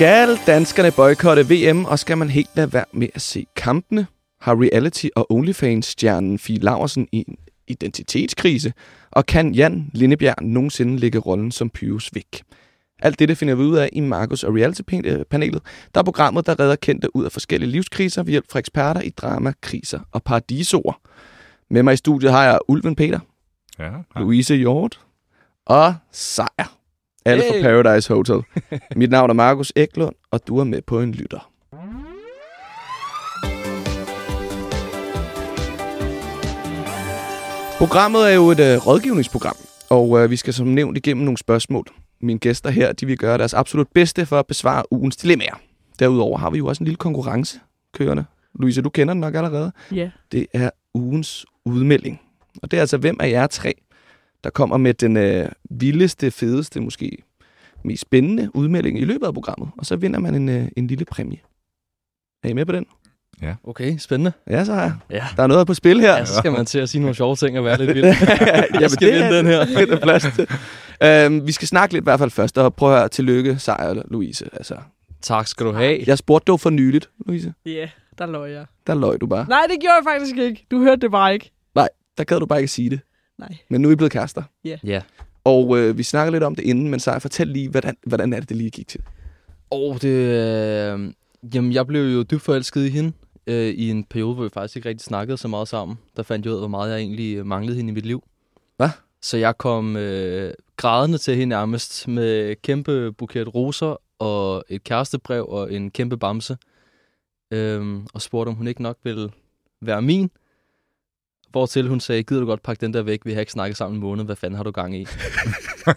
Skal danskerne boykotte VM, og skal man helt lade være med at se kampene? Har reality- og OnlyFans-stjernen Fie Laversen i en identitetskrise? Og kan Jan Lindebjerg nogensinde lægge rollen som Pyrus væk? Alt det finder vi ud af i Markus og Reality-panelet, der er programmet, der redder kendte ud af forskellige livskriser ved hjælp fra eksperter i drama, kriser og paradisoer. Med mig i studiet har jeg Ulven Peter, Ja, Louise Hjort og Sejr. Alle fra Hey. Paradise Hotel. Mit navn er Markus Eklund, og du er med på en lytter. Programmet er jo et øh, rådgivningsprogram, og øh, vi skal som nævnt igennem nogle spørgsmål. Mine gæster her, de vil gøre deres absolut bedste for at besvare ugens dilemmaer. Derudover har vi jo også en lille konkurrence kørende. Louise, du kender den nok allerede. Ja. Det er ugens udmelding. Og det er altså, hvem af jer tre, der kommer med den øh, vildeste, fedeste, måske mest spændende udmelding i løbet af programmet. Og så vinder man en, øh, en lille præmie. Er I med på den? Okay, spændende. Ja, så har jeg. Ja. Der er noget på spil her. Ja, så skal man til at sige nogle sjove ting og være lidt vild. Jamen, skal vinde den her. Det er plads til. Øhm, vi skal snakke lidt i hvert fald først, og prøve at høre tillykke, sejr, Louise. Altså, tak skal du have. jeg spurgte dig for nyligt, Louise. Ja, der løg jeg. Der løg du bare. Nej, det gjorde jeg faktisk ikke. Du hørte det bare ikke. Der gad du bare ikke sige det. Nej. Men nu er I blevet kærester. Ja. Og øh, vi snakker lidt om det inden, men sejr, fortæl lige, hvordan, hvordan er det, det lige gik til? Og det... Øh, jamen, jeg blev jo dybt forelsket i hende øh, i en periode, hvor vi faktisk ikke rigtig snakkede så meget sammen. Der fandt jeg ud af, hvor meget jeg egentlig øh, manglede hende i mit liv. Hvad? Så jeg kom øh, grædende til hende nærmest med kæmpe buket roser og et kærestebrev og en kæmpe bamse. Øhm, og spurgte, om hun ikke nok ville være min. Hvortil hun sagde, gider du godt pakke den der væk? Vi har ikke snakket sammen en måned. Hvad fanden har du gang i?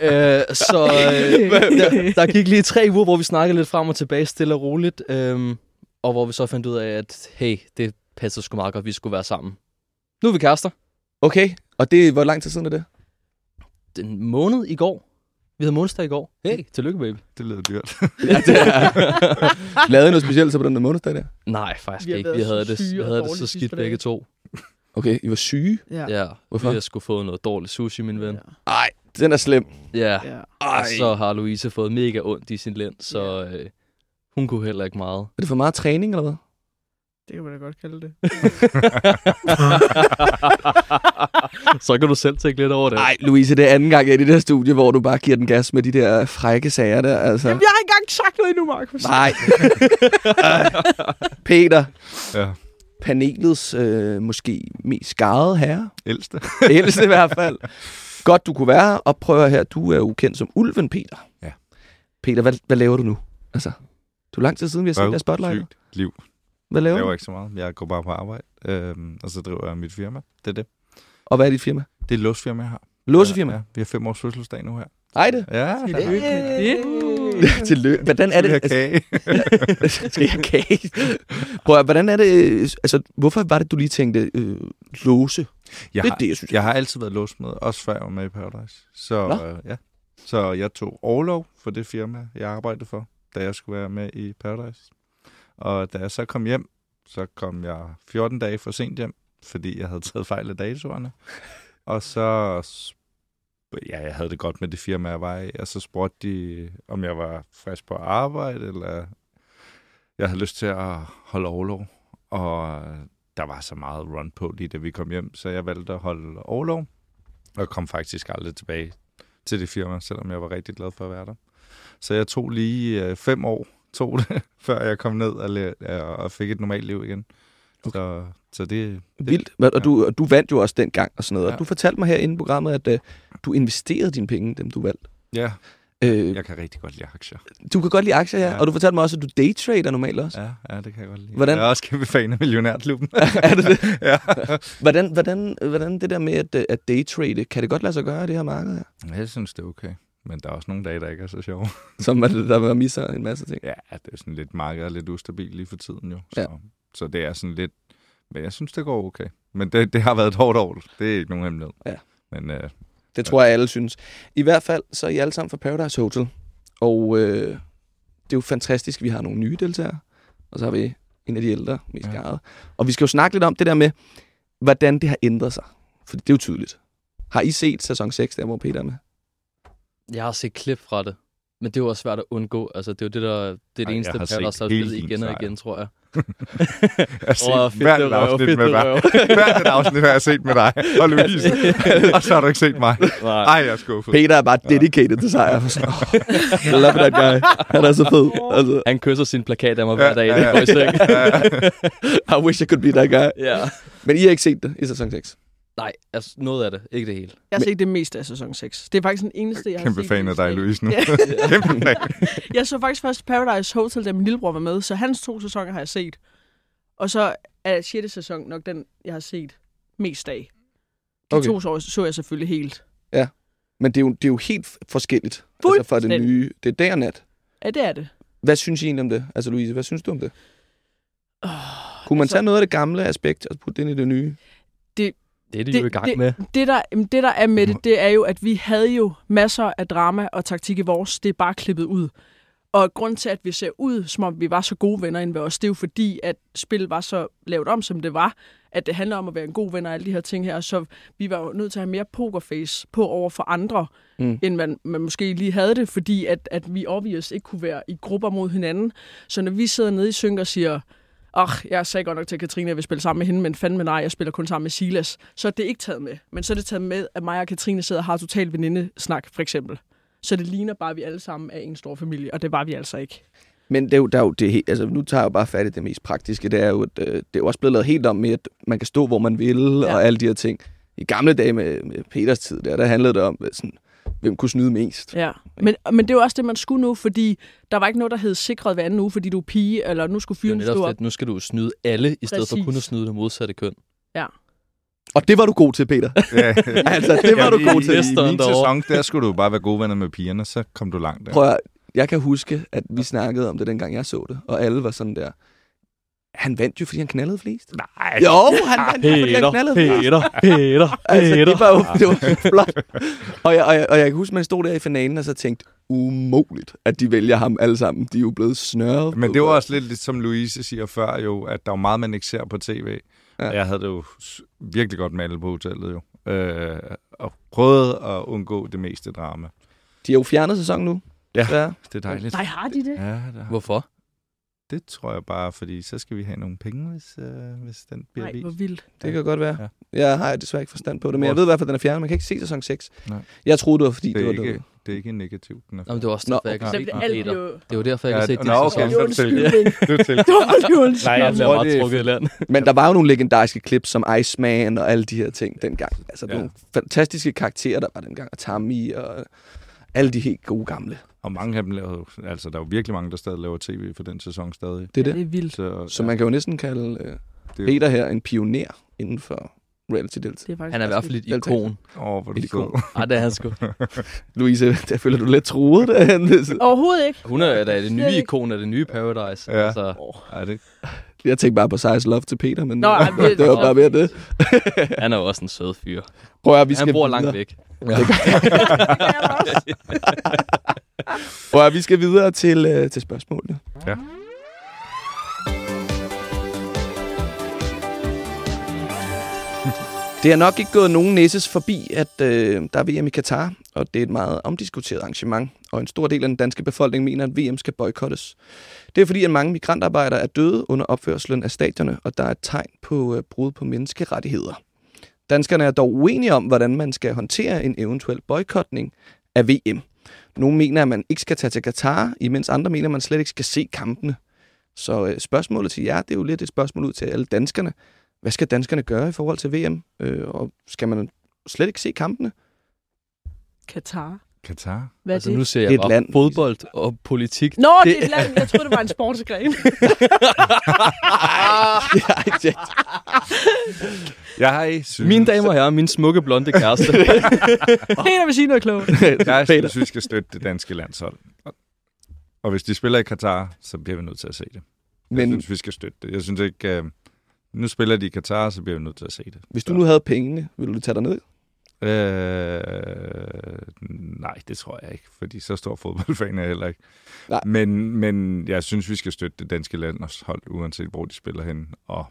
øh, så øh, der, der gik lige tre uger, hvor vi snakkede lidt frem og tilbage, stille og roligt. Øhm, og hvor vi så fandt ud af, at hey, det passer sgu meget godt, at vi skulle være sammen. Nu er vi kærester. Okay, og det hvor lang tid siden er det? Den måned i går. Vi havde månedsdag i går. Hey, tillykke, baby. det lyder dyrt. Ja, det er. Lavede I noget specielt så på den der månedsdag der? Nej, faktisk Vi ikke. Vi havde det, vi havde det så skidt begge to. Okay, I var syge? Ja. Ja, Hvorfor? har sgu fået noget dårligt sushi, min ven. Ej, den er slem. Ja, ja. Ej. og så har Louise fået mega ondt i sin lænd, så øh, hun kunne heller ikke meget. Er det for meget træning, eller hvad? Det kan man da godt kalde det. så kan du selv tænke lidt over det. Nej, Louise, det er anden gang jeg er i det der studie, hvor du bare giver den gas med de der frække sager der. Altså. Jamen, jeg har ikke engang sagt noget endnu, Markus. Nej. Peter, ja, panelets øh, måske mest skarede herre. ældste. Ældste i hvert fald. Godt, du kunne være her. Og prøv her, du er jo kendt som Ulven Peter. Ja. Peter, hvad, hvad laver du nu? Altså, du er lang tid siden, vi har set der spotlight. sygt liv. Hvad Jeg laver laver du? ikke så meget. Jeg går bare på arbejde, øhm, og så driver jeg mit firma. Det er det. Og hvad er dit firma? Det er et låsfirma, jeg har. Låsefirma? Ja, ja. Vi har fem års fødselsdag nu her. Ej det. Ja, det. Tillykke. Hvordan er det? det? kage. Altså, skal jeg kage? Prøv at, hvordan er det? øh, Altså, hvorfor var det, du lige tænkte øh, låse? Jeg det er har, det, jeg synes. jeg har altid været låst med, også før jeg var med i Paradise. Så, Nå. øh, ja. så jeg tog overlov for det firma, jeg arbejdede for, da jeg skulle være med i Paradise. Og da jeg så kom hjem, så kom jeg 14 dage for sent hjem, fordi jeg havde taget fejl af datorerne. Og så, ja, jeg havde det godt med det firma, jeg var i, og så spurgte de, om jeg var frisk på arbejde, eller jeg havde lyst til at holde overlov. Og der var så meget run på lige da vi kom hjem, så jeg valgte at holde overlov, og kom faktisk aldrig tilbage til det firma, selvom jeg var rigtig glad for at være der. Så jeg tog lige øh, fem år, tog det, før jeg kom ned og, og fik et normalt liv igen. Okay. Så, så det, det Vildt. Hvad- Og du, og du vandt jo også dengang og sådan noget. Ja. Og du fortalte mig her inde i programmet, at øh, du investerede dine penge, dem du valgte. Ja, Øh, jeg kan rigtig godt lide aktier. Du kan godt lide aktier, ja. Ja. Og du fortalte mig også, at du daytrader normalt også. Ja, ja det kan jeg godt lide. Hvordan- Jeg er også kæmpe fan af Millionærklubben. er det det? ja. Hvordan, hvordan, hvordan det der med at, øh, at daytrade, kan det godt lade sig gøre i det her marked her? Jeg synes, det er okay. Men der er også nogle dage, der ikke er så sjove. Som man, der man misser en masse ting. Ja, det er sådan lidt markedet er lidt ustabil lige for tiden jo. Så, Ja. så det er sådan lidt... Men jeg synes, det går okay. Men det, det har været et hårdt år. Det er ikke nogen hemmelighed. Ja. Men øh, Det tror jeg, alle synes. I hvert fald, så er I alle sammen fra Paradise Hotel. Og øh, det er jo fantastisk, vi har nogle nye deltagere. Og så har vi en af de ældre, mest Ja. ja. Og vi skal jo snakke lidt om det der med, hvordan det har ændret sig. For det er jo tydeligt. Har I set sæson 6, der hvor Peter er med? Jeg har set klip fra det, Men det er jo også svært at undgå. Altså, det er jo det, der, det, er det Ej, eneste der har hele spillet din igen og igen, tror jeg. Jeg har set Åh, fedt, hvert det et afsnit med dig. Hvert et afsnit har jeg set med dig og Louise. og så har du ikke set mig. Nej. Ej, jeg er skuffet. Peter er bare dedicated til sejr. Oh, I love that guy. Han er så fed. Altså, Han kysser sin plakat af mig hver dag, Ja, ja. Ja. I wish I could be that guy. ja. Men I har ikke set det i sæson 6? Nej, altså noget af det. Ikke det hele. Jeg har set det meste af sæson 6. Det er faktisk den eneste, jeg har Kæmpe set. fan af dig, Louise, nu. Ja. Kæmpe fan. Jeg så faktisk først Paradise Hotel, da min lillebror var med, så hans to sæsoner har jeg set. Og så er 6. sæson nok den, jeg har set mest af. De Okay. to så, så jeg selvfølgelig helt. Men det er jo, det er jo helt forskelligt. Altså fra det nye. Det er dag og nat. Ja, det er det. Hvad synes I egentlig om det? Altså Louise, hvad synes du om det? Oh, Kunne man altså- tage noget af det gamle aspekt og putte det ind i det nye? Det er de Det- jo i gang det- med. det, der, det, der er med det, det er jo, at vi havde jo masser af drama og taktik i vores. Det er bare klippet ud. Og grund til, at vi ser ud, som om vi var så gode venner inden ved os, det er jo fordi, at spillet var så lavet om, som det var. At det handler om at være en god ven og alle de her ting her. Så vi var jo nødt til at have mere pokerface på over for andre, Mm. mm. end man, man måske lige havde det, fordi at, at vi obvious ikke kunne være i grupper mod hinanden. Så når vi sidder nede i synk og siger, Ach, jeg sagde godt nok til Katrine, at jeg vil spille sammen med hende, men fandme nej, jeg spiller kun sammen med Silas. Så er det ikke taget med. Men så er det taget med, at mig og Katrine sidder og har total venindesnak, for eksempel. Så det ligner bare, at vi alle sammen er en stor familie, og det var vi altså ikke. Men det er jo, der er jo det altså nu tager jeg jo bare fat i det mest praktiske. Det er jo, at, øh, det er jo også blevet lavet helt om med, at man kan stå, hvor man vil, ja. Og alle de her ting. I gamle dage med, med Peters tid, der, der handlede det om, sådan, hvem kunne snyde mest. Ja. Men, men det er jo også det, man skulle nu, fordi der var ikke noget, der hed sikret hver anden uge, fordi du er pige, eller nu skulle fyren stå det, op. nu skal du snyde alle, i stedet for kun at Præcis. snyde det modsatte køn. Og det var du god til, Peter. Ja. altså, det var du i- god til. I min derovre. sæson, der skulle du bare være gode venner med pigerne, så kom du langt der. Prøv at, jeg kan huske, at vi snakkede om det, dengang jeg så det, og alle var sådan der, han vandt jo, fordi han knaldede flest. Nej. Jo, han vandt jo, fordi han knaldede flest. Peter, Peter, Altså, det var jo det var flot. Og jeg, og, jeg, og jeg kan huske, man stod der i finalen og så tænkte, umuligt, at de vælger ham alle sammen. De er jo blevet snørret. Men det var også lidt, lidt som Louise siger før jo, at der er meget, man ikke ser på tv. Ja. Jeg havde det jo virkelig godt med alle på hotellet jo. Øh, og prøvede at undgå det meste drama. De har jo fjernet sæsonen nu. Ja. ja. Det er dejligt. Nej, har de det? Ja, det, Hvorfor? Det tror jeg bare, fordi så skal vi have nogle penge, hvis, øh, hvis den bliver Nej, vist. hvor vildt. Det kan godt være. Ja. Jeg har desværre ikke forstand på det, men jeg ved i hvert fald, at den er fjernet. Man kan ikke se sæson 6. Nej. Jeg troede, det var fordi, Det det, er, var ikke, det. det er ikke negativt. Den er Nå, men det var også Nå, derfor, jeg kan okay. se Det, den, Peter. Det er jo derfor, jeg Ja, kan se nå, din okay. sæson. så- Undskyldning. det er til. Nej, jeg bliver meget det er- trukket i land. Men der var jo nogle legendariske klip som Iceman og alle de her ting dengang. Altså Ja. nogle fantastiske karakterer, der var dengang. Og Tammy og alle de helt gode gamle. Og mange af dem lavede, altså der er jo virkelig mange, der stadig laver tv for den sæson stadig. Det er Ja, det. det er vildt. Så, Så man kan jo næsten kalde øh, det, Peter her en pioner inden for reality delta. Det er faktisk Han er i hvert fald et ikon. Åh, hvor er du ikon. Ej, det er han sgu. Louise, der føler du lidt truet derhen. Overhovedet ikke. Hun er da det nye ikon af det nye Paradise. Ja. Altså, Er det? Jeg tænkte bare på Size Love til Peter, men Nå, ej, det- det var bare mere det. han er jo også en sød fyr. Prøv at vi skal Han bor videre. langt væk. Prøv at vi skal videre til, øh, til spørgsmålene. Ja. Det er nok ikke gået nogen næses forbi, at øh, der er VM i Katar, og det er et meget omdiskuteret arrangement, og en stor del af den danske befolkning mener, at VM skal boykottes. Det er fordi, at mange migrantarbejdere er døde under opførselen af stadierne, og der er et tegn på øh, brud på menneskerettigheder. Danskerne er dog uenige om, hvordan man skal håndtere en eventuel boykotning af VM. Nogle mener, at man ikke skal tage til Katar, imens andre mener, at man slet ikke skal se kampene. Så øh, spørgsmålet til jer, det er jo lidt et spørgsmål ud til alle danskerne. Hvad skal danskerne gøre i forhold til VM? Øh, og skal man slet ikke se kampene? Katar. Katar? Hvad er Altså, det? nu ser Det er jeg et bare land. fodbold og politik. Nå, det er et land. Jeg troede, det var en sportsgren. ja, det, Jeg synes, Mine damer og herrer, min smukke blonde kæreste. Peter vil sige noget klogt. jeg synes, vi skal støtte det danske landshold. Og- hvis de spiller i Katar, så bliver vi nødt til at se det. Jeg Men synes, vi skal støtte det. Jeg synes ikke... Uh, nu spiller de i Katar, så bliver vi nødt til at se det. hvis du nu havde pengene, ville du tage dig ned? Øh, nej, det tror jeg ikke, fordi så stor fodboldfan er jeg heller ikke. Nej. Men, men jeg synes, vi skal støtte det danske landshold, uanset hvor de spiller hen. Og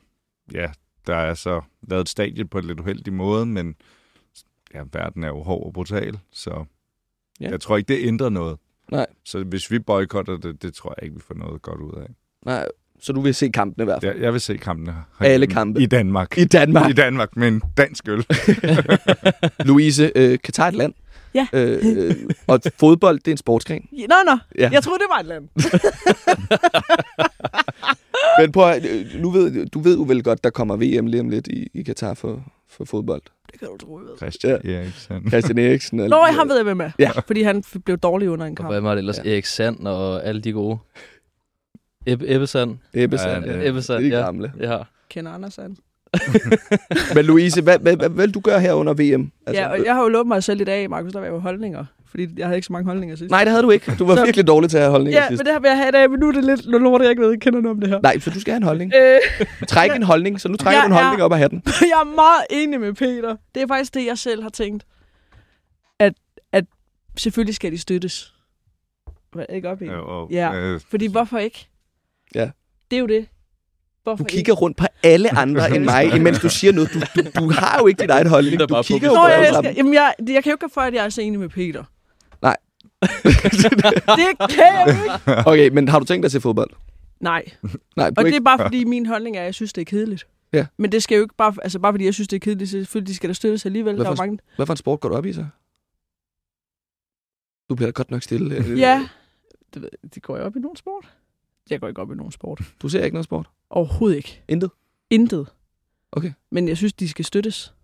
ja, der er så lavet et stadie på en lidt uheldig måde, men ja, verden er jo hård og brutal, så Ja. ja. jeg tror ikke, det ændrer noget. Nej. Så hvis vi boykotter det, det tror jeg ikke, vi får noget godt ud af. Nej, så du vil se kampene i hvert fald. Jeg, jeg vil se kampene. Alle kampe. I Danmark. I Danmark. I Danmark med en dansk øl. Louise, øh, Katar er et land. Ja. Øh, øh, og fodbold, det er en sportsgren. Nå, nå. Ja. Jeg troede, det var et land. Men prøv at, nu ved, du ved jo vel godt, der kommer VM lige om lidt i, i Katar for, for fodbold. Det kan du tro, jeg ved. Christian Eriksen. Christian Eriksen. og Nå, jeg der- ved jeg med. Ja. Fordi han blev dårlig under en Og kamp. hvad var det ellers? Ja. Erik Sand og alle de gode. Ebbe, Ebbe Sand. Ebbesand. Ja, Ja, det- Ebbe Sand, det er de ja. gamle. Ja. Kender Anders han. Men Louise, hvad, hvad, hvad, hvad vil du gøre her under VM? Altså, ja, og jeg har jo lovet mig selv i dag, Markus, der var jo holdninger. Fordi jeg havde ikke så mange holdninger sidst. Nej, det havde du ikke. Du var Så- virkelig dårlig til at have holdninger Ja, sidst. men det her vil jeg have i dag, men nu er det lidt noget lort, jeg ikke ved, jeg kender noget om det her. Nej, for du skal have en holdning. Øh, Træk en holdning, så nu trækker Jeg du en holdning er- op af hatten. jeg er meget enig med Peter. Det er faktisk det, jeg selv har tænkt. At, at selvfølgelig skal de støttes. Hvad, ikke op i? Ja, og, Ja. øh, Fordi hvorfor ikke? Ja. Det er jo det. Hvorfor Du kigger rundt på alle andre end mig, imens du siger noget. Du, du, du har jo ikke din egen holdning. Du bare kigger jo på ja, alle jeg, sammen. jamen jeg, jeg kan jo ikke gøre for, at jeg er så enig med Peter. Det kan jeg ikke. Okay, men har du tænkt dig til fodbold? Nej. Nej, Og det ikke. er bare fordi, min holdning er, at jeg synes, det er kedeligt. Ja. Men det skal jo ikke bare, altså bare fordi jeg synes, det er kedeligt, så selvfølgelig de skal der støttes alligevel. Hvad Der for- mange. Hvad for en sport går du op i så? Du bliver da godt nok stille. Øh, Ja. Det, ved jeg- det går jeg op i nogen sport. Jeg går ikke op i nogen sport. Du ser ikke noget sport? Overhovedet ikke. Intet? Intet. Okay. Men jeg synes, de skal støttes.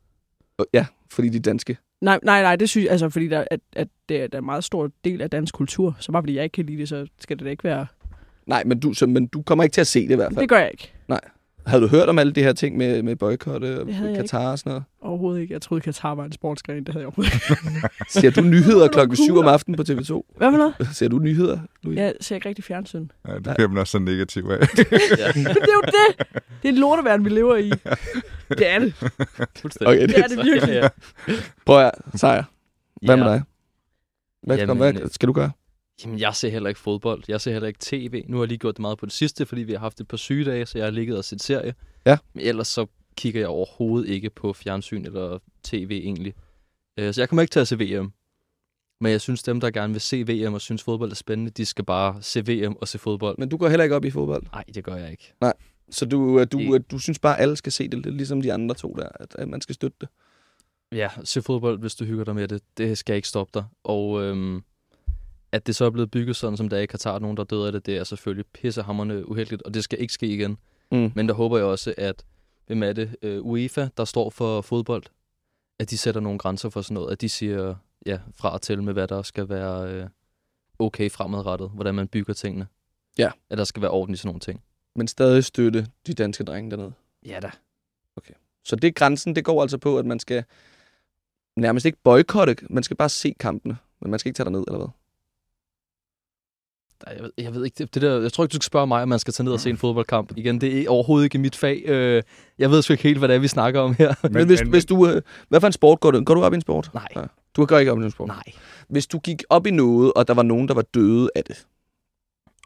Øh, Ja, fordi de er danske. Nej, nej, nej, det synes jeg, altså fordi der, at, at det er, der er en meget stor del af dansk kultur. Så bare fordi jeg ikke kan lide det, så skal det da ikke være... Nej, men du, så, men du kommer ikke til at se det i hvert fald. Det gør jeg ikke. Havde du hørt om alle de her ting med, med boykotte og Det Katar og sådan noget? Overhovedet ikke. Jeg troede, Katar var en sportsgren. Det havde jeg overhovedet ikke. Ser du nyheder Det klokken 7 om aftenen på TV2? Hvad for noget? Ser du nyheder, Louis? Jeg ser ikke rigtig fjernsyn. Ja, det bliver man også så negativ af. ja. det er jo det. Det er en lorteverden, vi lever i. Det er det. Okay, Det er det virkelig. Ja. Prøv at Sejr. Hvad med Ja. dig? Hvad, Jamen, øh, hvad skal du gøre? Jamen, jeg ser heller ikke fodbold. Jeg ser heller ikke tv. Nu har jeg lige gjort det meget på det sidste, fordi vi har haft et par sygedage, så jeg har ligget og set serie. Ja. Men ellers så kigger jeg overhovedet ikke på fjernsyn eller tv egentlig. Øh, Så jeg kommer ikke til at se VM. Men jeg synes, dem, der gerne vil se VM og synes fodbold er spændende, de skal bare se VM og se fodbold. Men du går heller ikke op i fodbold. Nej, det gør jeg ikke. Så du, øh, du, Det- øh, du synes bare, at alle skal se det, ligesom de andre to der, at, at man skal støtte det. Ja, se fodbold, hvis du hygger dig med det. Det skal ikke stoppe dig. Og øhm, at det så er blevet bygget sådan, som der er i Katar, nogen der døde af det, det er selvfølgelig pissehammerende uheldigt, og det skal ikke ske igen. Mm. Men der håber jeg også, at hvem er det? Øh, UEFA, der står for fodbold, at de sætter nogle grænser for sådan noget, at de siger ja, fra og til med, hvad der skal være øh, okay fremadrettet, hvordan man bygger tingene. Ja. At der skal være orden i sådan nogle ting. Men stadig støtte de danske drenge dernede. Ja da. Så det grænsen, det går altså på, at man skal nærmest ikke boykotte, man skal bare se kampene, men man skal ikke tage derned, eller hvad? Jeg ved, jeg ved ikke, det, det der, jeg tror ikke, du skal spørge mig, om man skal tage ned og se en fodboldkamp. Igen, det er overhovedet ikke mit fag. Øh, jeg ved sgu ikke helt, hvad det er, vi snakker om her. Men, men hvis, hvis du, øh, hvad for en sport går du? Går du op i en sport? Nej. Ja. Du går ikke op i en sport? Nej. Hvis du gik op i noget, og der var nogen, der var døde af det,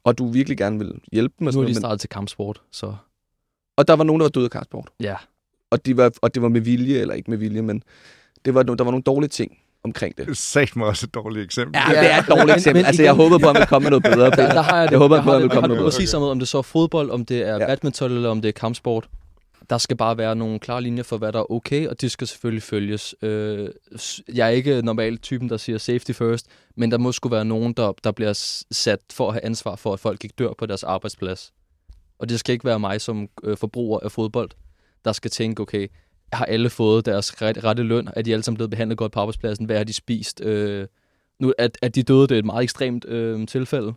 og du virkelig gerne ville hjælpe dem, og, Nu er de men, startet til kampsport, så og der var nogen, der var døde af kartsport, ja. og, de var, og det var med vilje, eller ikke med vilje, men det var, der var nogle dårlige ting omkring det. Sagt mig også et dårligt eksempel. Ja, det er et dårligt eksempel. men Altså, jeg håbede på, at man komme med noget bedre. Der, der har jeg det. Jeg håber, jeg at det, vil komme med det noget præcis samme, om det så er fodbold, om det er Ja. badminton, eller om det er kampsport. Der skal bare være nogle klare linjer for, hvad der er okay, og de skal selvfølgelig følges. Øh, jeg er ikke normalt typen, der siger safety first, men der må skulle være nogen, der, der bliver sat for at have ansvar for, at folk ikke dør på deres arbejdsplads. Og det skal ikke være mig som øh, forbruger af fodbold, der skal tænke, okay, har alle fået deres ret, rette løn? Er de alle sammen blevet behandlet godt på arbejdspladsen? Hvad har de spist? Øh, nu, at, at de døde, det er et meget ekstremt øh, tilfælde.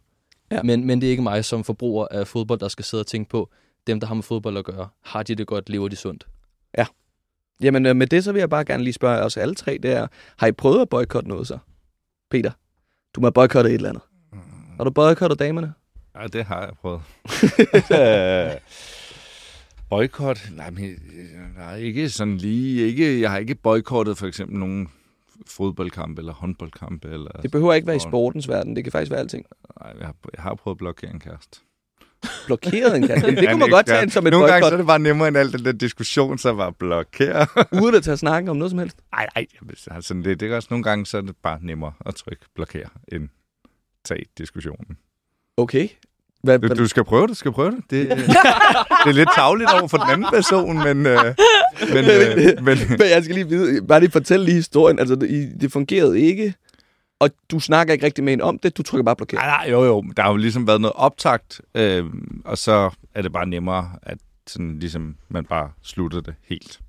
Ja. Men, men det er ikke mig som forbruger af fodbold, der skal sidde og tænke på, dem, der har med fodbold at gøre, har de det godt, lever de sundt? Jamen, øh, med det så vil jeg bare gerne lige spørge os alle tre, det er, har I prøvet at boykotte noget så? Peter, du må have boykottet et eller andet. Har du boykottet damerne? Ja, det har jeg prøvet. Boykot? Nej, men, øh, nej, ikke sådan lige. Ikke, jeg har ikke boykottet for eksempel nogen fodboldkamp eller håndboldkamp. Eller, Det behøver ikke være i sportens verden, det kan faktisk være alting. Nej, jeg har, jeg har prøvet at blokere en kæreste. Blokeret en kæreste. Det kunne man godt tage en som et Nogle gange så boykot, er det bare nemmere end alt den der diskussion, så var blokere. uden at tage snakken om noget som helst. Nej, nej, altså, det, det er også nogle gange, så er det bare nemmere at trykke blokere, end tage diskussionen. Okay. Hvad, Du, du skal prøve det, skal prøve det. Det, øh, det er lidt tavligt over for den anden person, men... Øh, men, øh, men Men jeg skal lige vide, bare lige fortælle lige historien. Altså, det, det fungerede ikke, og du snakker ikke rigtig med en om det, du trykker bare blokere. nej, nej, jo, jo. Der har jo ligesom været noget optakt, øh, og så er det bare nemmere, at sådan, ligesom, man bare slutter det helt.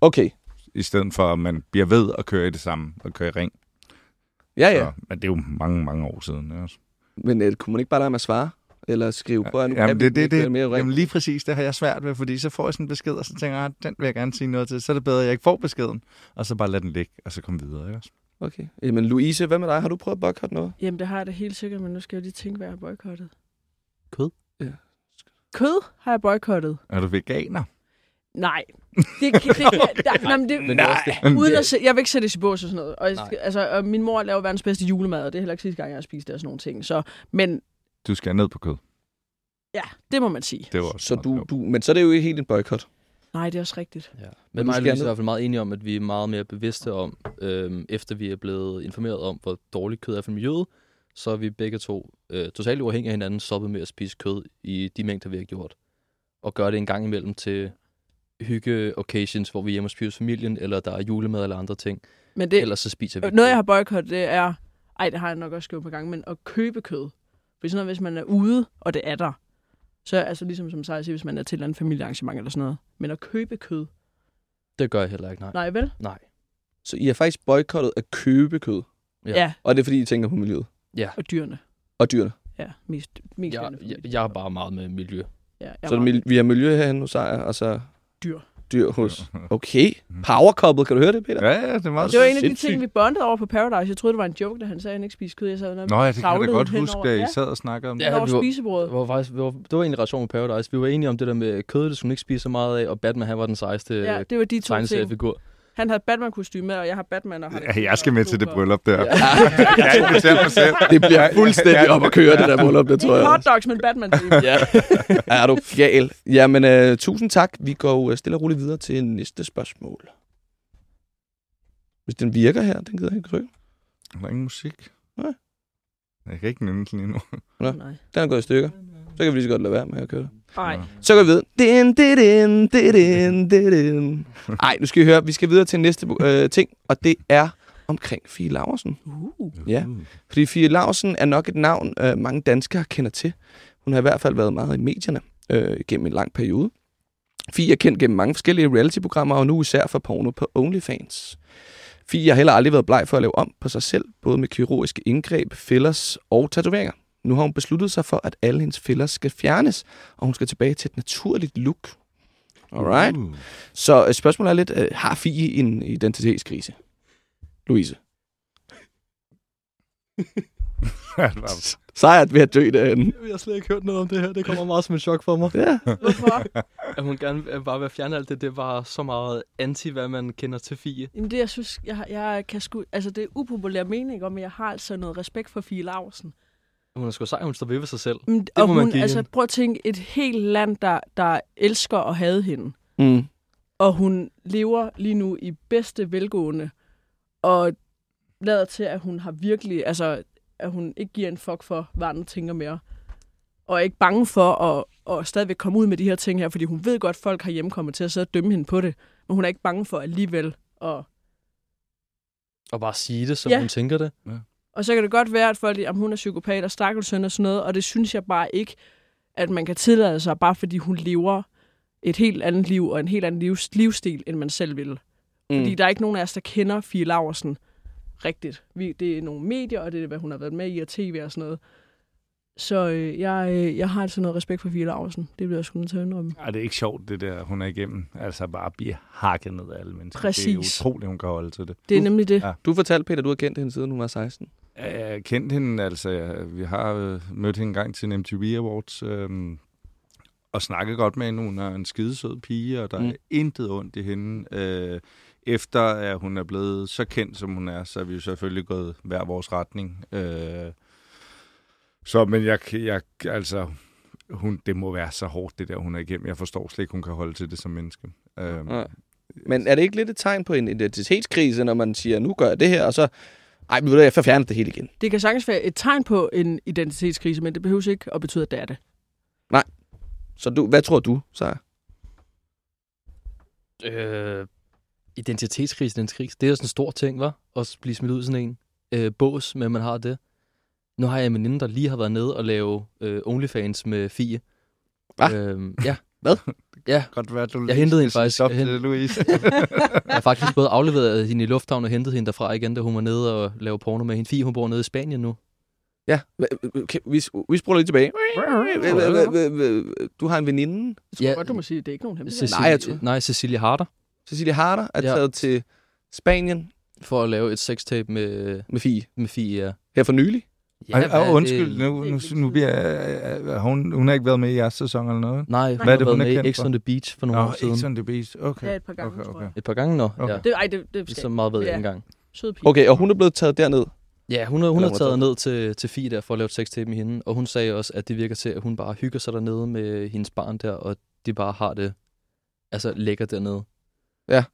Okay, I stedet for, at man bliver ved at køre i det samme, og køre i ring. ja ja. Så, men det er jo mange, mange år siden. Også? Men øh, kunne man ikke bare lade mig svare? Eller skrive på, at nu Jamen, kan vi det, det, ikke det, mere jamen lige præcis, det har jeg svært ved, fordi så får jeg sådan en besked, og så tænker jeg, "Ah, den vil jeg gerne sige noget til. Så er det bedre, at jeg ikke får beskeden, og så bare lade den ligge, og så komme videre. Ikke? også? Okay. Jamen, Louise, hvad med dig? Har du prøvet at boykotte noget? Jamen, det har jeg da helt sikkert, men nu skal jeg lige tænke, hvad jeg har boykottet. Kød? Ja. Kød har jeg boykottet. Er du veganer? Nej. Det, det, det, der, nej, men det, Men det er også det. Uden at se, jeg vil ikke sætte det i bås og sådan noget. Og, jeg Nej. altså, og min mor laver verdens bedste julemad, og det er heller ikke sidste gang, jeg har spist det og sådan nogle ting. Så, men Du skal ned på kød. ja, det må man sige. Det var også Så du, du, men så er det jo ikke helt en boykot. Nej, det er også rigtigt. Ja. Men Men mig og skal Louise er i hvert fald meget enige om, at vi er meget mere bevidste om, øhm, efter vi er blevet informeret om, hvor dårligt kød er for miljøet, så er vi begge to øh, totalt uafhængige af hinanden, stoppet med at spise kød i de mængder, vi har gjort. Og gøre det en gang imellem til hygge occasions, hvor vi er hjemme og spiser familien, eller der er julemad eller andre ting. Men det, Ellers så spiser vi Noget, kød. jeg har boykottet, det er... Ej, det har jeg nok også gjort på gang, men at købe kød. For sådan noget, hvis man er ude, og det er der, så er altså ligesom som sagt, hvis man er til et eller andet familiearrangement eller sådan noget. Men at købe kød, Det gør jeg heller ikke, nej. nej vel? Nej. Så I har faktisk boykottet at købe kød. Ja. Ja, ja Og det er fordi, I tænker på miljøet og dyrene. og dyrene. Ja, mest, mest Jeg, jeg, jeg er bare meget med miljø. Ja, jeg Så det, vi har miljø herhen hos Ejer, og så Dyr. Dyr hos... Okay. Power couple, kan du høre det, Peter? Ja, ja, det er meget det var en af de ting, vi bondede over på Paradise. Jeg troede, det var en joke, da han sagde, at han ikke spiste kød. Jeg sad og Nå ja, det kan jeg da godt henover. huske, at I Ja. sad og snakkede om det. Ja, Ja, over var- spisebordet. Det var, faktisk, vi var, det var egentlig sjovt med Paradise. Vi var enige om det der med kød, det skulle ikke spise så meget af, og Batman, han var den sejeste Ja, ja, det var de to ting. tegneseriefigur. Han havde Batman-kostyme med, og jeg har Batman og har Ja, jeg skal med til det bryllup der. Ja. Jeg inviterer mig selv. Det bliver fuldstændig op at køre, det der bryllup, det tror jeg. hotdogs, men batman Ja. er du gal? Jamen, uh, tusind tak. Vi går uh, stille og roligt videre til næste spørgsmål. Hvis den virker her, den gider jeg ikke trykke. Der er ingen musik. Nej. Jeg kan ikke nynne den lige nu. Nå. Nej. Den er gået i stykker. Så kan vi lige så godt lade være med at køre. Nej. Så går vi videre. Din, din, din, din, din. Ej, nu skal vi høre. Vi skal videre til næste øh, ting, og det er omkring Fie Laversen. Uh. Ja. Fordi Fie Laversen er nok et navn, øh, mange danskere kender til. Hun har i hvert fald været meget i medierne øh, gennem en lang periode. Fie er kendt gennem mange forskellige reality-programmer, og nu især for porno på OnlyFans. Fie har heller aldrig været bleg for at lave om på sig selv, både med kirurgiske indgreb, fillers og tatoveringer. Nu har hun besluttet sig for, at alle hendes fillers skal fjernes, og hun skal tilbage til et naturligt look. Alright. Uh. Så øh, spørgsmålet er lidt, øh, har Fie en identitetskrise? Louise. Sejret ved at dø derinde. Jeg har slet ikke hørt noget om det her. Det kommer meget som et chok for mig. Ja. At hun gerne bare vil fjerne alt det, det var så meget anti, hvad man kender til Fie. Jamen det, jeg synes, jeg, jeg kan sgu... Altså, det er upopulær mening om, men jeg har altså noget respekt for Fie Laursen. Hun er sgu sej, hun står ved ved sig selv. Mm, Det og må man hun, give altså, hende. prøv at tænke, et helt land, der, der elsker at have hende. Mm. Og hun lever lige nu i bedste velgående. Og lader til, at hun har virkelig... Altså, at hun ikke giver en fuck for, hvad andre tænker mere. Og er ikke bange for at, at stadigvæk komme ud med de her ting her, fordi hun ved godt, at folk har hjemkommet til at sidde og dømme hende på det. Men hun er ikke bange for alligevel at Og bare sige det, som Ja. hun tænker det. Og så kan det godt være, at folk, at hun er psykopat og stakkelsøn og sådan noget, og det synes jeg bare ikke, at man kan tillade sig, bare fordi hun lever et helt andet liv og en helt anden livs, livsstil, end man selv vil. Mm. Fordi der er ikke nogen af os, der kender Fie Laversen rigtigt. Vi, det er nogle medier, og det er, hvad hun har været med i, og tv og sådan noget. Så øh, jeg, øh, jeg har altså noget respekt for Fie Laversen. Det bliver jeg sgu nødt til at indrømme. Ej, det er ikke sjovt, det der, hun er igennem. Altså bare blive hakket ned af alle mennesker. Det Præcis. er utroligt, hun kan holde til det. Det er nemlig det. Ja. Du fortalte, Peter, du har kendt hende siden hun var 16. Jeg har kendt hende, altså jeg- vi har øh, mødt hende en gang til en MTV Awards, øhm, og snakket godt med hende. Hun er en skidesød pige, og der mm. Er intet ondt i hende. Øh, efter at hun er blevet så kendt, som hun er, så er vi jo selvfølgelig gået hver vores retning. Øh, så, men jeg, jeg, altså, hun, det må være så hårdt, det der, hun er igennem. Jeg forstår slet ikke, hun kan holde til det som menneske. Øh, Nej. Men er det ikke lidt et tegn på en identitetskrise, når man siger, nu gør jeg det her, og så Ej, men ved du, hvad, jeg får fjernet det hele igen. Det kan sagtens være et tegn på en identitetskrise, men det behøver ikke at betyde, at det er det. Så du, hvad tror du, så? Øh, identitetskrise, den kris, det er sådan en stor ting, var At blive smidt ud sådan en øh, bås med, at man har det. Nu har jeg en veninde, der lige har været nede og lave øh, OnlyFans med Fie. Hva? Øhm, ja. Hvad? Ja, Godt være, du Jeg hentede hende faktisk hen- det, Louise. jeg har faktisk både afleveret hende i lufthavnen og hentet hende derfra igen, da hun var nede og lave porno med hende. Fie, hun bor nede i Spanien nu. Ja, okay, vi, vi spoler lige tilbage. Du har en veninde, Jeg tror Ja. godt, du må sige, at det er ikke nogen hemmelighed. Nej, jeg tror- nej, Cecilie Harder, Cecilie Harder, er Ja. taget til Spanien for at lave et sextape med, med Fie. med Fie. Ja. Her for nylig. Ja, er og undskyld, det? nu, nu, nu bliver jeg, hun, hun har ikke været med i jeres sæson eller noget? Nej, hun Hvad er har det, været hun er med kendt i X on the Beach for nogle Nå, år siden. X on the Beach. Okay. Ja, et par gange, okay, tror okay. jeg. Et par gange nå, Okay. ja. Det, ej, det, det Det er så meget ved Ja. ikke engang. Søde pige. Okay, og hun er blevet taget derned. Ja, hun, er, hun er taget ned til, til Fie der for at lave et sextape med hende, og hun sagde også, at det virker til, at hun bare hygger sig dernede med hendes barn der, og de bare har det altså lækkert dernede. Ja.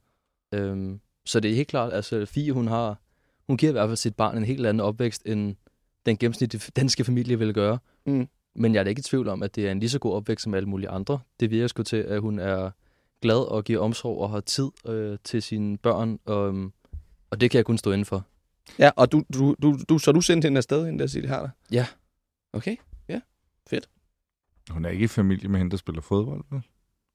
Øhm, så det er helt klart, altså Fie, hun har, hun giver i hvert fald sit barn en helt anden opvækst, end den gennemsnitlige danske familie ville gøre. Mm. Men jeg er da ikke i tvivl om, at det er en lige så god opvækst som alle mulige andre. Det virker sgu til, at hun er glad og giver omsorg og har tid øh, til sine børn, og, øhm, og det kan jeg kun stå inden for. Ja, og du, du, du, du, så du sendte hende afsted, hende der Cecilie Harder? Ja. Okay. Hun er ikke i familie med hende, der spiller fodbold. vel?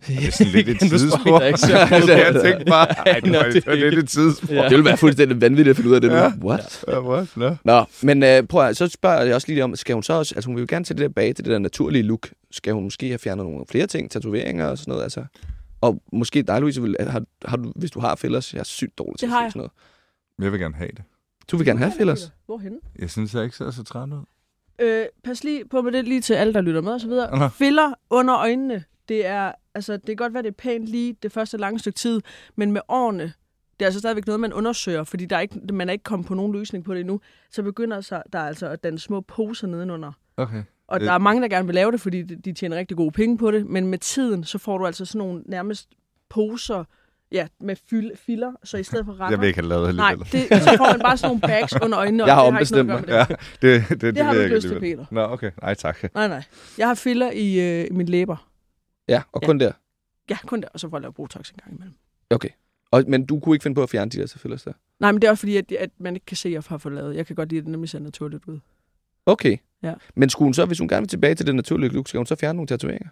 Det er sådan lidt et tidsspor. jeg tænkte bare, ej, det var, det er var lidt et tidsspor. Ja. Det ville være fuldstændig vanvittigt at finde ud af det nu. What? Ja, what? Nå. Nå, men øh, prøv at, så spørger jeg også lige om, skal hun så også, altså hun vil jo gerne til det der bage, til det der naturlige look. Skal hun måske have fjernet nogle flere ting, tatoveringer og sådan noget, altså? Og måske dig, Louise, vil, har, har du, hvis du har fillers, jeg er sygt dårlig til Det at sådan noget. Jeg vil gerne have det. Du vil gerne have fillers? Hvorhenne? Jeg synes, jeg ikke ser så træt ud. Øh, pas lige på med det lige til alle, der lytter med og så videre. Nå. Filler under øjnene, det er, altså, det kan godt være, det er pænt lige det første lange stykke tid, men med årene, det er altså stadigvæk noget, man undersøger, fordi der er ikke, man er ikke kommet på nogen løsning på det endnu. Så begynder så, der altså at danne små poser nedenunder. Okay. Og Øh. der er mange, der gerne vil lave det, fordi de, tjener rigtig gode penge på det, men med tiden, så får du altså sådan nogle nærmest poser, ja, med fyld, filler, så i stedet for render. Jeg vil ikke have lavet det Nej, alligevel. det, så får man bare sådan nogle bags under øjnene, og Jeg har det har ikke noget ombestemt at gøre med det. Ja, det, det, det, Det har vil du ikke lyst til, alligevel. Peter. Nå, okay. Nej, tak. Nej, nej. Jeg har filler i, øh, i mine læber. Ja, og kun der. Ja, kun der, og så får jeg lave Botox en gang imellem. Okay. Og, men du kunne ikke finde på at fjerne de der så fillers der? Nej, men det er også fordi, at, at man ikke kan se, at jeg har fået lavet. Jeg kan godt lide, at det nemlig ser naturligt ud. Okay. Ja. Men skulle hun så, hvis hun gerne vil tilbage til det naturlige look, skal hun så fjerne nogle tatoveringer?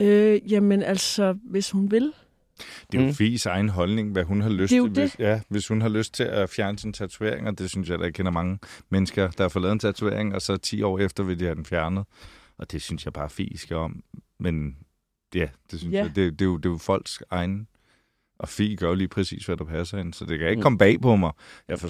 Øh, jamen altså, hvis hun vil. Det er jo Mm. Fies egen holdning, hvad hun har lyst Det er jo til. Hvis, ja, hvis hun har lyst til at fjerne sine tatoveringer, det synes jeg, at jeg kender mange mennesker, der har fået lavet en tatovering, og så 10 år efter vil de have den fjernet. Og det synes jeg bare, Fie skal om. Men ja, det synes Ja. ja. jeg, det, det, er jo, det er jo folks egen. Og Fie gør jo lige præcis, hvad der passer hende, så det kan ikke Mm. komme bag på mig. Jeg for,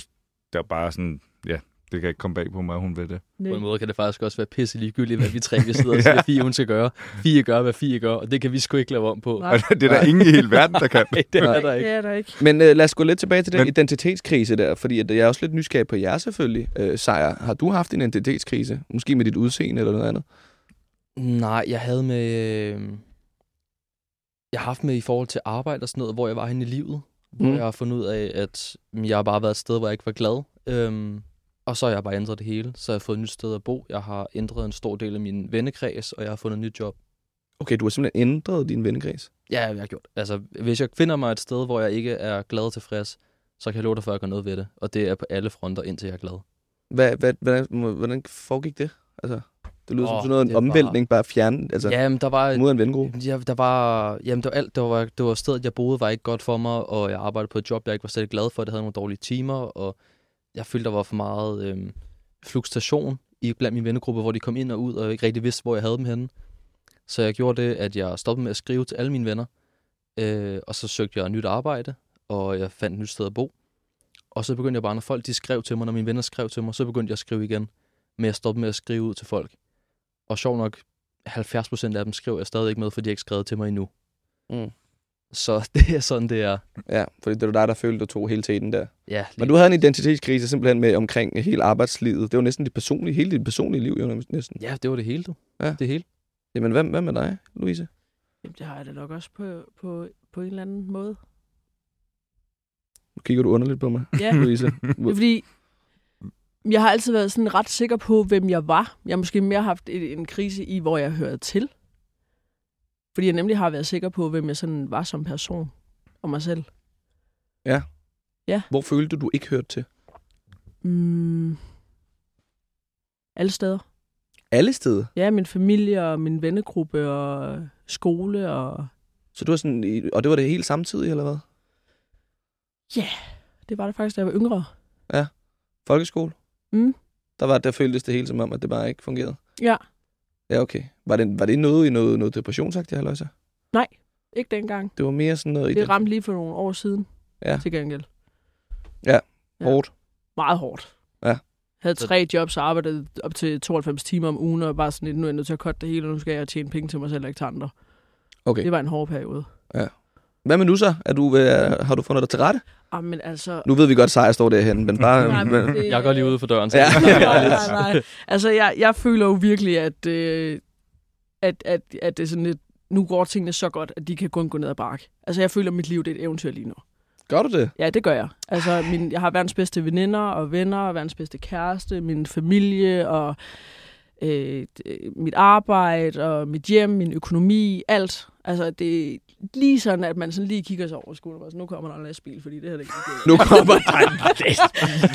det er bare sådan, ja, det kan ikke komme bag på mig, at hun vil det. På en måde kan det faktisk også være pisse ligegyldigt, hvad vi tre vi sidder og siger, Fie hun skal gøre. Fie gør, hvad Fie gør, og det kan vi sgu ikke lave om på. Nej. Det er der ingen i hele verden, der kan. Nej, det er Nej, der det ikke. er der ikke. Men øh, lad os gå lidt tilbage til den Men- identitetskrise der, fordi at jeg er også lidt nysgerrig på jer selvfølgelig. Øh, Sejer, har du haft en identitetskrise? Måske med dit udseende eller noget andet? Nej, jeg havde med... Jeg har haft med i forhold til arbejde og sådan noget, hvor jeg var henne i livet. Hvor Mm. jeg har fundet ud af, at jeg har bare været et sted, hvor jeg ikke var glad. Øhm, og så har jeg bare ændret det hele. Så har jeg fået et nyt sted at bo. Jeg har ændret en stor del af min vennekreds, og jeg har fundet et nyt job. Okay, du har simpelthen ændret din vennekreds. Ja, jeg har gjort. Altså, hvis jeg finder mig et sted, hvor jeg ikke er glad og tilfreds, så kan jeg love dig for, at jeg gør noget ved det. Og det er på alle fronter, indtil jeg er glad. Hvad, hvad, hvordan, hvordan foregik det? Altså, det lyder oh, som sådan noget en det omvæltning, bare at fjerne, altså ja, Jamen, der var... mod en vengruppe. Ja, der var, jamen, der var alt, der var, det var stedet, jeg boede, var ikke godt for mig, og jeg arbejdede på et job, jeg ikke var særlig glad for. Det havde nogle dårlige timer, og jeg følte, der var for meget øhm, fluktuation i blandt min vennegruppe, hvor de kom ind og ud, og jeg ikke rigtig vidste, hvor jeg havde dem henne. Så jeg gjorde det, at jeg stoppede med at skrive til alle mine venner, øh, og så søgte jeg nyt arbejde, og jeg fandt et nyt sted at bo. Og så begyndte jeg bare, når folk de skrev til mig, når mine venner skrev til mig, så begyndte jeg at skrive igen. Men jeg stoppede med at skrive ud til folk. Og sjov nok, 70% af dem skriver jeg stadig ikke med, fordi de har ikke skrevet til mig endnu. Mm. Så det er sådan, det er. Ja, fordi det var dig, der følte, du tog hele tiden der. Ja, Men du havde en identitetskrise simpelthen med omkring hele arbejdslivet. Det var næsten dit personlige, hele dit personlige liv, jo næsten. ja, det var det hele, du. Ja. Det hele. Jamen, hvad, hvad med dig, Louise? Jamen, det har jeg da nok også på, på, på en eller anden måde. Nu kigger du underligt på mig, Ja, Louise. det er fordi, Jeg har altid været sådan ret sikker på, hvem jeg var. Jeg har måske mere haft en krise i, hvor jeg hørte til. Fordi jeg nemlig har været sikker på, hvem jeg sådan var som person og mig selv. Hvor følte du, du ikke hørte til? Mm. Alle steder. Alle steder. Ja, min familie og min vennegruppe og skole og... Så du var sådan, og det var det helt samtidig, eller hvad? Det var det faktisk, da jeg var yngre. Folkeskole? Mm. Der, var, der føltes det hele som om, at det bare ikke fungerede. Ja, Ja, okay. Var det, var det noget i noget, noget depressionsagtigt, halløjsa? ikke dengang. Det var mere sådan noget... Det ramte lige for nogle år siden. Ja. Til gengæld. Ja. Ja. Hårdt. Meget hårdt. Ja. havde tre jobs og arbejdede op til 92 timer om ugen, og bare sådan lidt, nu er jeg nødt til at cutte det hele, og nu skal jeg tjene penge til mig selv og ikke til andre. Okay. Det var en hård periode. Hvad med nu så? Er du, øh, har du fundet dig til rette? Ah, men altså... Nu ved vi godt, at Sejr står derhen, men bare... Nej, men det- Jeg går lige ude for døren. Så. Ja. nej, nej, nej. Altså, jeg, jeg føler jo virkelig, at, øh, at, at, at det er sådan lidt, nu går tingene så godt, at de kan kun gå ned ad bakke. Altså, jeg føler, at mit liv det er et eventyr lige nu. gør du det? Ja, det gør jeg. Altså, min, jeg har verdens bedste veninder og venner, og verdens bedste kæreste, min familie og øh, d- mit arbejde og mit hjem, min økonomi, alt. Altså, det er lige sådan, at man sådan lige kigger sig over skulderen og så nu kommer der en lastbil, fordi det her det ikke Nu kommer der en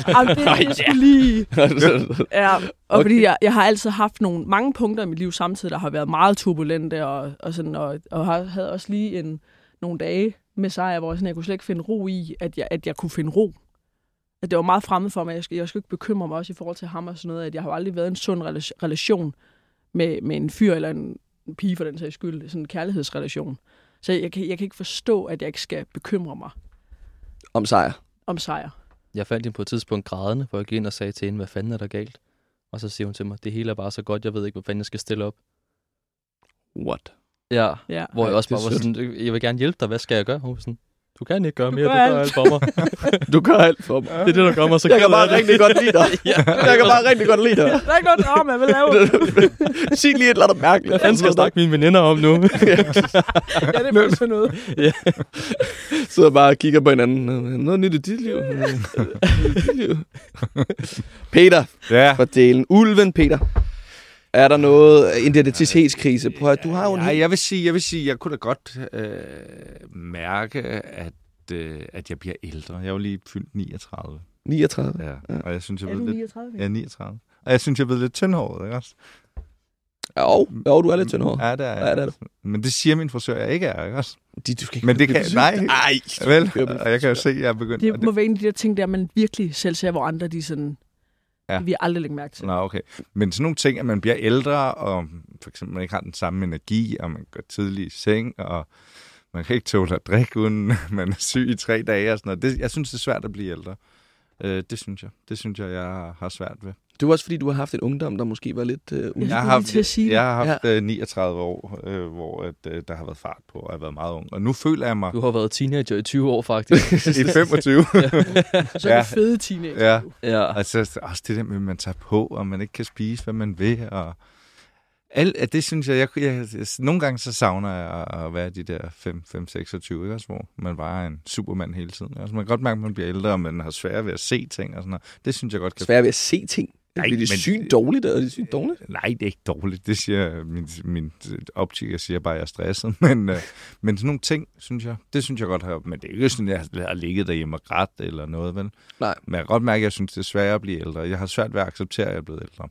Jamen, det, skulle lige... Ja, og Okay. fordi jeg, jeg har altid haft nogle mange punkter i mit liv samtidig, der har været meget turbulente, og, og, sådan, og, og har, havde også lige en, nogle dage med sejr, hvor jeg, sådan, jeg kunne slet ikke finde ro i, at jeg, at jeg kunne finde ro. At det var meget fremmed for mig. Jeg skulle, jeg skulle ikke bekymre mig også i forhold til ham og sådan noget, at jeg har aldrig været i en sund rela- relation med, med en fyr eller en pige for den sags skyld. Sådan en kærlighedsrelation. Så jeg kan, jeg kan ikke forstå, at jeg ikke skal bekymre mig Om Sejr. om sejr. Jeg fandt hende på et tidspunkt grædende, hvor jeg gik ind og sagde til hende, hvad fanden er der galt? Og så siger hun til mig, det hele er bare så godt, jeg ved ikke, hvad fanden jeg skal stille op. What? Ja, Ja. hvor jeg også bare var sådan, jeg vil gerne hjælpe dig, hvad skal jeg gøre? Hun sådan, du kan ikke gøre Du mere, gør du gør alt." for mig. Du gør alt for mig. det er det, der gør mig så Jeg kan bare rigtig godt lide dig. ja. Jeg kan bare rigtig godt lide dig. Der er ikke noget drama, jeg vil lave. Sig lige et eller andet mærkeligt. Hvad fanden skal jeg snakke mine veninder om nu? ja, det er sådan noget. Sidder bare og kigger på hinanden. Noget nyt i dit liv. Noget nyt i dit liv. Peter, Ja. for delen. Ulven, Peter. Er der noget identitetskrise? Prøv at, du har jo en ja, jeg vil sige, jeg vil sige, jeg kunne da godt øh, mærke, at, øh, at jeg bliver ældre. Jeg er jo lige fyldt 39. 39. Ja. Og jeg synes, jeg Er er du blevet lidt... 39? Jeg er 39. Og jeg synes, jeg er blevet lidt tyndhåret, ikke også? Jo, jo, du er lidt tyndhåret. Ja, det er, Ja, det er du. Men det siger min frisør, jeg ikke er, ikke også? De, du skal ikke Men det kan... Nej, Ej. vel? Og jeg kan jo se, at jeg er begyndt... og Det må være en af de der ting, der man virkelig selv ser, hvor andre de sådan... Ja. Vi har aldrig lægge mærke til. Nå, okay. Men sådan nogle ting, at man bliver ældre, og for eksempel man ikke har den samme energi, og man går tidligt i seng, og man kan ikke tåle at drikke, uden man er syg i tre dage og sådan noget. Det, jeg synes, det er svært at blive ældre. Øh, det synes jeg. Det synes jeg, jeg har svært ved. Det var også fordi, du har haft en ungdom, der måske var lidt Ja. unik. Jeg har haft, til at sige det. jeg har haft ja. 39 år, øh, hvor at, øh, der har været fart på, og jeg har været meget ung. Og nu føler jeg mig Du har været teenager i 20 år, faktisk. i 25. Så er Ja. det fede teenager. ja. ja. Altså også det der med, at man tager på, og man ikke kan spise, hvad man vil. Og alt, at det synes jeg, jeg, jeg, jeg, nogle gange så savner jeg at- at være de der 5-26, ikke også, hvor man bare er en supermand hele tiden. også? man kan godt mærke, at man bliver ældre, og man har svært ved at se ting og sådan noget. Det synes jeg godt kan... Svært ved at se ting. Nej, det er men- sygt dårligt, og det er sygt dårligt. Nej, det er ikke dårligt. Det siger min, min optiker siger bare, at jeg er stresset. Men, øh, men sådan nogle ting, synes jeg, det synes jeg godt har... Men det er ikke sådan, at jeg har ligget derhjemme og grædt eller noget, vel? Nej. Men jeg kan godt mærke, at jeg synes, det er svært at blive ældre. Jeg har svært ved at acceptere, at jeg er blevet ældre.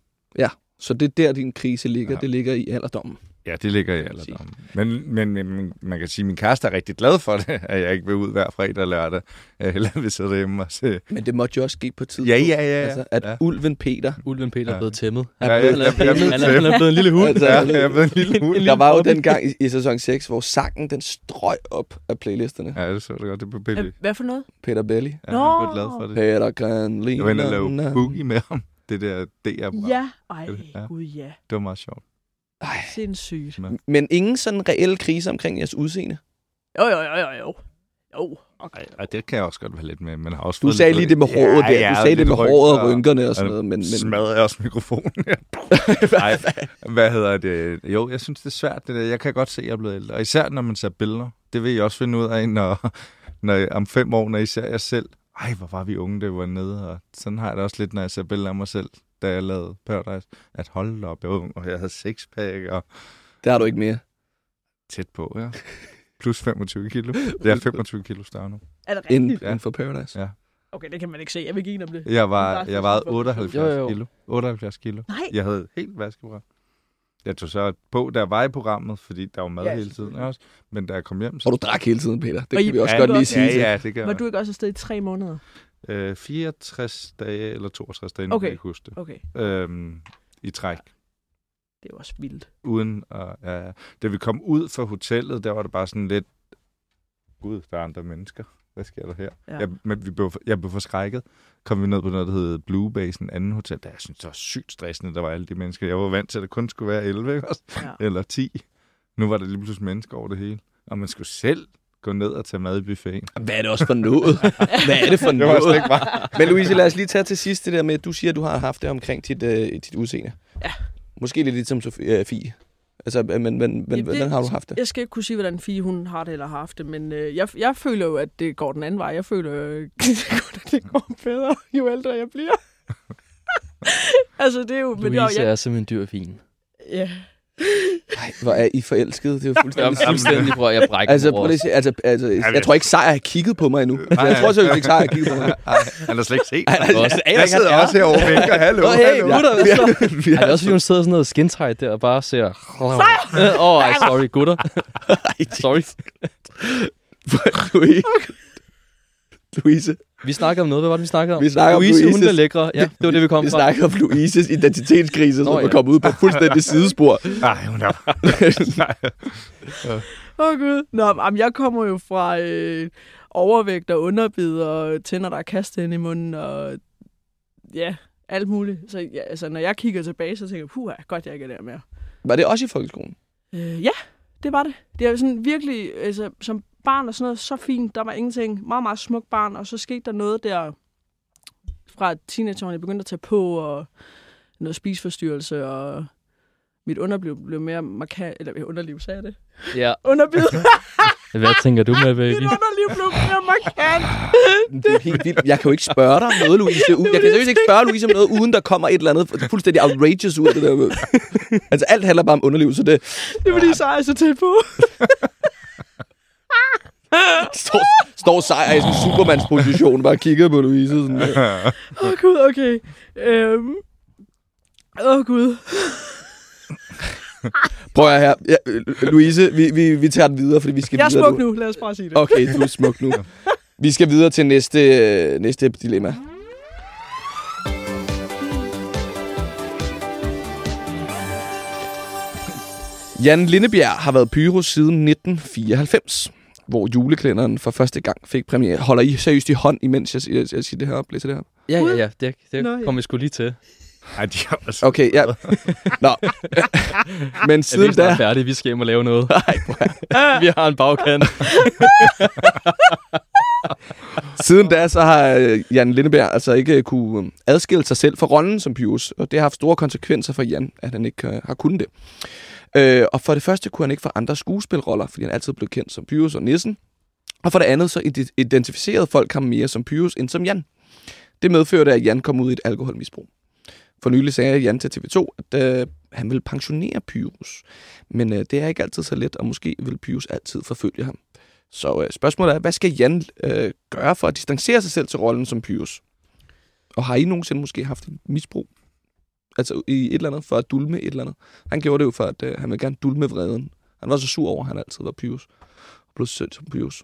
Så det er der, din krise ligger. Ja. Ja. Det ligger i alderdommen. Ja, det ligger i alderdommen. Men, men, men man kan sige, at min kæreste er rigtig glad for det, at jeg ikke vil ud hver fredag og lørdag. Jeg hellere vil sidde hjemme og se. Men det måtte jo også ske på tidspunkt. Ja, ja, ja. ja. Altså, at ja. ulven Peter... Ulven Peter Ja. er blevet tæmmet. Ja, Han er jeg- blevet, jeg- jeg er han, blevet er, han er blevet en lille hund. Altså, Ja, jeg er blevet en lille hund. Der var jo den gang i, i sæson 6, hvor sangen den strøg op af playlisterne. Ja. Det så det godt. Det på Billy. Hvad- for noget? Peter Belly. Ja, han blev glad for det. Peter kan lide... Jeg var inde og lave boogie med ham. Det der DR-program. Ja. Ej, Ja. gud ja. Det var meget sjovt. Ej. Sindssygt. Men ingen sådan reel krise omkring jeres udseende. Jo, jo, jo, jo, jo. Jo. Okay. Ej, det kan jeg også godt være lidt med. Men har også Du sagde lige det med håret Ja, der. ja, Du sagde det med håret og rynkerne og sådan og noget. Men, men Smadrede jeg også mikrofonen. Nej, hvad hedder det? Jo, jeg synes, det er svært. Det der. Jeg kan godt se, at jeg er blevet ældre. Og især når man ser billeder. Det vil jeg også finde ud af, når, når om fem år, når I ser jer selv. ej, hvor var vi unge, det var nede. Og sådan har jeg det også lidt, når jeg ser billeder af mig selv, da jeg lavede Paradise. At holde op, jeg var ung, og jeg havde sixpack og Det har du ikke mere. tæt på, ja. Plus 25 kilo. Det er 25 kilo større nu. Er det Inden, rigtigt? inden for Paradise. Ja. Okay, det kan man ikke se. Jeg vil give om det. Jeg var, jeg vejede for- 78 Jo, jo. kilo. 78 kilo. Nej, Jeg havde helt vaskebræt. Jeg tog så på, der var i programmet, fordi der var mad Ja, hele tiden også. Men da jeg kom hjem, så... Og du drak hele tiden, Peter. Det Og kan I- vi også ja, godt lige sige Ja, ja, det gør var jeg. du ikke også afsted i tre måneder? Øh, 64 dage eller 62 dage, nu Okay. kan jeg ikke huske det. Okay, Øhm, I træk. det er også vildt. Uden at, ja, da vi kom ud fra hotellet, der var det bare sådan lidt... Gud, der er andre mennesker. Hvad sker der her? Ja. Jeg, men vi blev, jeg blev forskrækket. Kom vi ned på noget, der hed Blue Base, en anden hotel. Der jeg synes, det var sygt stressende, der var alle de mennesker. Jeg var vant til, at det kun skulle være 11, ikke? Ja. Eller 10. Nu var der lige pludselig mennesker over det hele. Og man skulle selv gå ned og tage mad i buffeten. Hvad er det også for noget? Hvad er det for Det var slet noget? ikke bare. Men Louise, lad os lige tage til sidst det der med, at du siger, at du har haft det omkring dit, øh, dit udseende. Ja. Måske lidt lidt som Sofie. Øh. Altså, men, men, men det- hvordan har du haft det? Jeg skal ikke kunne sige, hvordan Fie hun har det eller har haft det, men øh, jeg, jeg føler jo, at det går den anden vej. Jeg føler jo, at det går bedre, jo ældre jeg bliver. altså, det er jo... Men, jo, Louise jeg, er simpelthen dyr og fin. ja. Ej, hvor er I forelskede? Det er jo Jeg fuldstændig er fuldstændig prøv, jeg brækker Altså, mig prøv lige altså, altså, jeg tror ikke, Sejr har kigget på mig endnu. Altså, jeg tror seriøst ikke, Sejr har kigget på mig. Ej, han har slet ikke set. Ej, nej, Også. jeg, sidder også herovre og vinker. Hallo, hey, hallo. gutter, hvad så? vi, vi, Ej, det er også fordi, hun sidder sådan noget skin tight der og bare ser... Åh, oh, sorry, gutter. sorry. Louise. Louise. Vi snakker om noget. Hvad var det, vi snakkede om? Vi snakker om Louise, hun Louises- er lækre. Ja, det var det, vi kom Vi fra. snakker om Louises identitetskrise, som Nå, er ja. kommet ud på fuldstændig sidespor. Nej, hun er... Åh, oh, Gud. Nå, men jeg kommer jo fra øh, overvægt og underbid og tænder, der er kastet ind i munden og ja, alt muligt. Så ja, altså, når jeg kigger tilbage, så tænker jeg, puha, godt jeg ikke er der mere. Var det også i folkeskolen? Øh, ja, det var det. Det er sådan virkelig, altså, som barn og sådan noget, så fint. Der var ingenting. Meget, meget smukt barn. Og så skete der noget der fra teenageårene. Jeg begyndte at tage på, og noget spiseforstyrrelse, og mit underliv blev mere markant. Eller underliv, sagde jeg det? Ja. Underbid. Hvad tænker du med, baby? mit underliv blev mere markant. Det er helt vildt. Jeg kan jo ikke spørge dig om noget, Louise. Jeg kan seriøst ikke spørge Louise om noget, uden der kommer et eller andet fuldstændig outrageous ud af det der. Altså, alt handler bare om underliv, så det Det er fordi, så er jeg så tæt på. Står, står sejr i sådan en supermandsposition, bare kigger på Louise. Åh, oh, Gud, okay. Øhm. Åh, oh, Gud. Prøv at her. Ja, Louise, vi, vi, vi tager den videre, fordi vi skal Jeg er videre smuk nu, lad os bare sige det. Okay, du er smuk nu. Vi skal videre til næste, næste dilemma. Jan Lindebjerg har været pyros siden 1994, hvor juleklænderen for første gang fik premiere. Holder I seriøst i hånd, imens jeg, jeg, jeg siger det her op, læser det her op? Ja, ja, ja. Det, det Nå, ja. kom vi sgu lige til. Ej, de er også... Okay, ja. Nå. Men Er vi siden ikke snart da... færdige? Vi skal hjem og lave noget. Ej, prøv at- vi har en bagkant. Siden da, så har øh, Jan Lindeberg altså ikke kunne øh, adskille sig selv fra rollen som Pyrus, og det har haft store konsekvenser for Jan, at han ikke øh, har kunnet det. Øh, og for det første kunne han ikke få andre skuespilroller, fordi han altid blev kendt som Pyrus og Nissen. Og for det andet, så identificerede folk ham mere som Pyrus end som Jan. Det medførte, at Jan kom ud i et alkoholmisbrug. For nylig sagde Jan til TV2, at øh, han ville pensionere Pyrus. Men øh, det er ikke altid så let, og måske vil Pyrus altid forfølge ham. Så øh, spørgsmålet er, hvad skal Jan øh, gøre for at distancere sig selv til rollen som Pyrus? Og har I nogensinde måske haft et misbrug? Altså i et eller andet, for at dulme et eller andet. Han gjorde det jo for, at øh, han ville gerne dulme vreden. Han var så sur over, at han altid var Pyrus. Og blev sødt som Pyrus.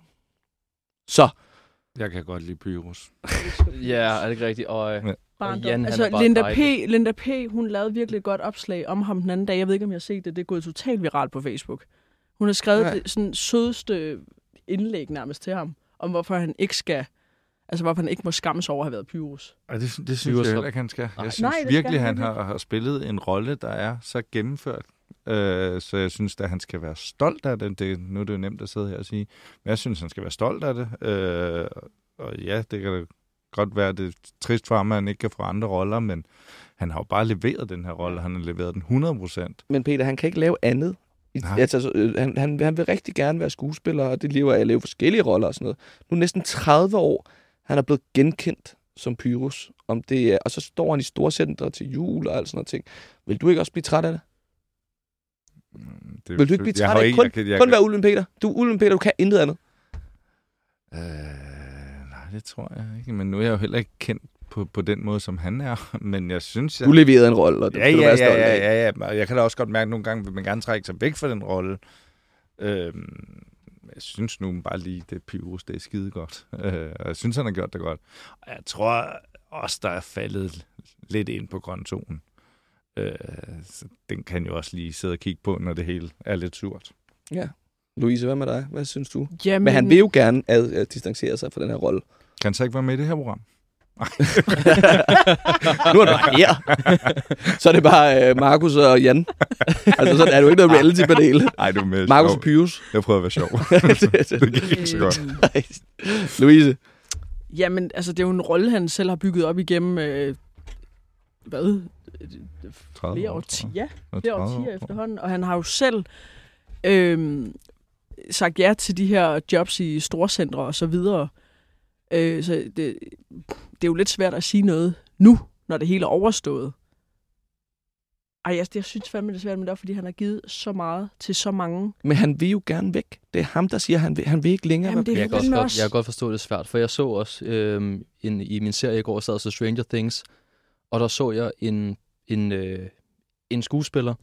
Så, Jeg kan godt lide Pyrus. ja, er det ikke rigtigt? Og, øh, Barndom. Jan, han altså, Linda P.. Linda P., hun lavede virkelig et godt opslag om ham den anden dag. Jeg ved ikke, om jeg har set det. Det er gået totalt viralt på Facebook. Hun har skrevet Nej. det sådan sødeste indlæg nærmest til ham, om hvorfor han ikke skal, altså hvorfor han ikke må skammes over at have været Pyrus. Og det, det synes Pyrus jeg heller ikke, han skal. Nej. Jeg synes Nej, det skal virkelig, han han har, har spillet en rolle, der er så gennemført. Øh, så jeg synes, at han skal være stolt af det. det. Nu er det jo nemt at sidde her og sige. Men jeg synes, han skal være stolt af det. Øh, og ja, det kan da godt være, det er trist for ham, at han ikke kan få andre roller, men han har jo bare leveret den her rolle. Han har leveret den 100 procent. men Peter, han kan ikke lave andet. Nej. altså, så, øh, han, han, han vil rigtig gerne være skuespiller, og det lever af at lave forskellige roller og sådan noget. Nu er næsten 30 år, han er blevet genkendt som Pyrus. Om det er, og så står han i storcenter til jul og alt sådan noget ting. Vil du ikke også blive træt af det? Mm, det Vil du ikke blive træt af ikke- kun, jeg kan- jeg kun kan- være Ulven Peter? Du er Ulven Peter, du kan intet andet. Øh, nej, det tror jeg ikke. Men nu er jeg jo heller ikke kendt på, på den måde, som han er. Men jeg synes, jeg... Du leverede en rolle, og det Ja, skal du ja, være ja, stolt ja, ja, ja. Og Jeg kan da også godt mærke, at nogle gange vil man gerne trække sig væk fra den rolle. Øhm, jeg synes nu bare lige, det Pyrus, det er skide godt. Øh, og jeg synes, han har gjort det godt. Og jeg tror også, der er faldet lidt ind på grøntonen. Øh, så den kan jo også lige sidde og kigge på, når det hele er lidt surt. Ja. Louise, hvad med dig? Hvad synes du? Jamen, Men han vil jo gerne ad, ad, distancere sig fra den her rolle. Kan han så ikke være med i det her program? nu er du bare her. så er det bare øh, Markus og Jan. altså, sådan er du ikke noget reality-panel. Nej, du er med. Markus og Pyrus. Jeg prøvede at være sjov. det, det gik ikke så godt. Louise. Jamen, altså, det er jo en rolle, han selv har bygget op igennem, øh, hvad? 30 Flere år, årtier. jeg. flere 30 år, årtier efterhånden, og han har jo selv øhm, sagt ja til de her jobs i storcentre og så videre. Øh, så det, det er jo lidt svært at sige noget nu, når det hele er overstået. Ej, jeg, jeg synes fandme, det er svært, men det er, fordi han har givet så meget til så mange. Men han vil jo gerne væk. Det er ham, der siger, at han vil, han vil ikke længere. Jamen, det er jeg, kan også godt, jeg kan godt forstå, det er svært, for jeg så også øhm, en, i min serie i går, sad så Stranger Things, og der så jeg en, en, øh, en skuespiller,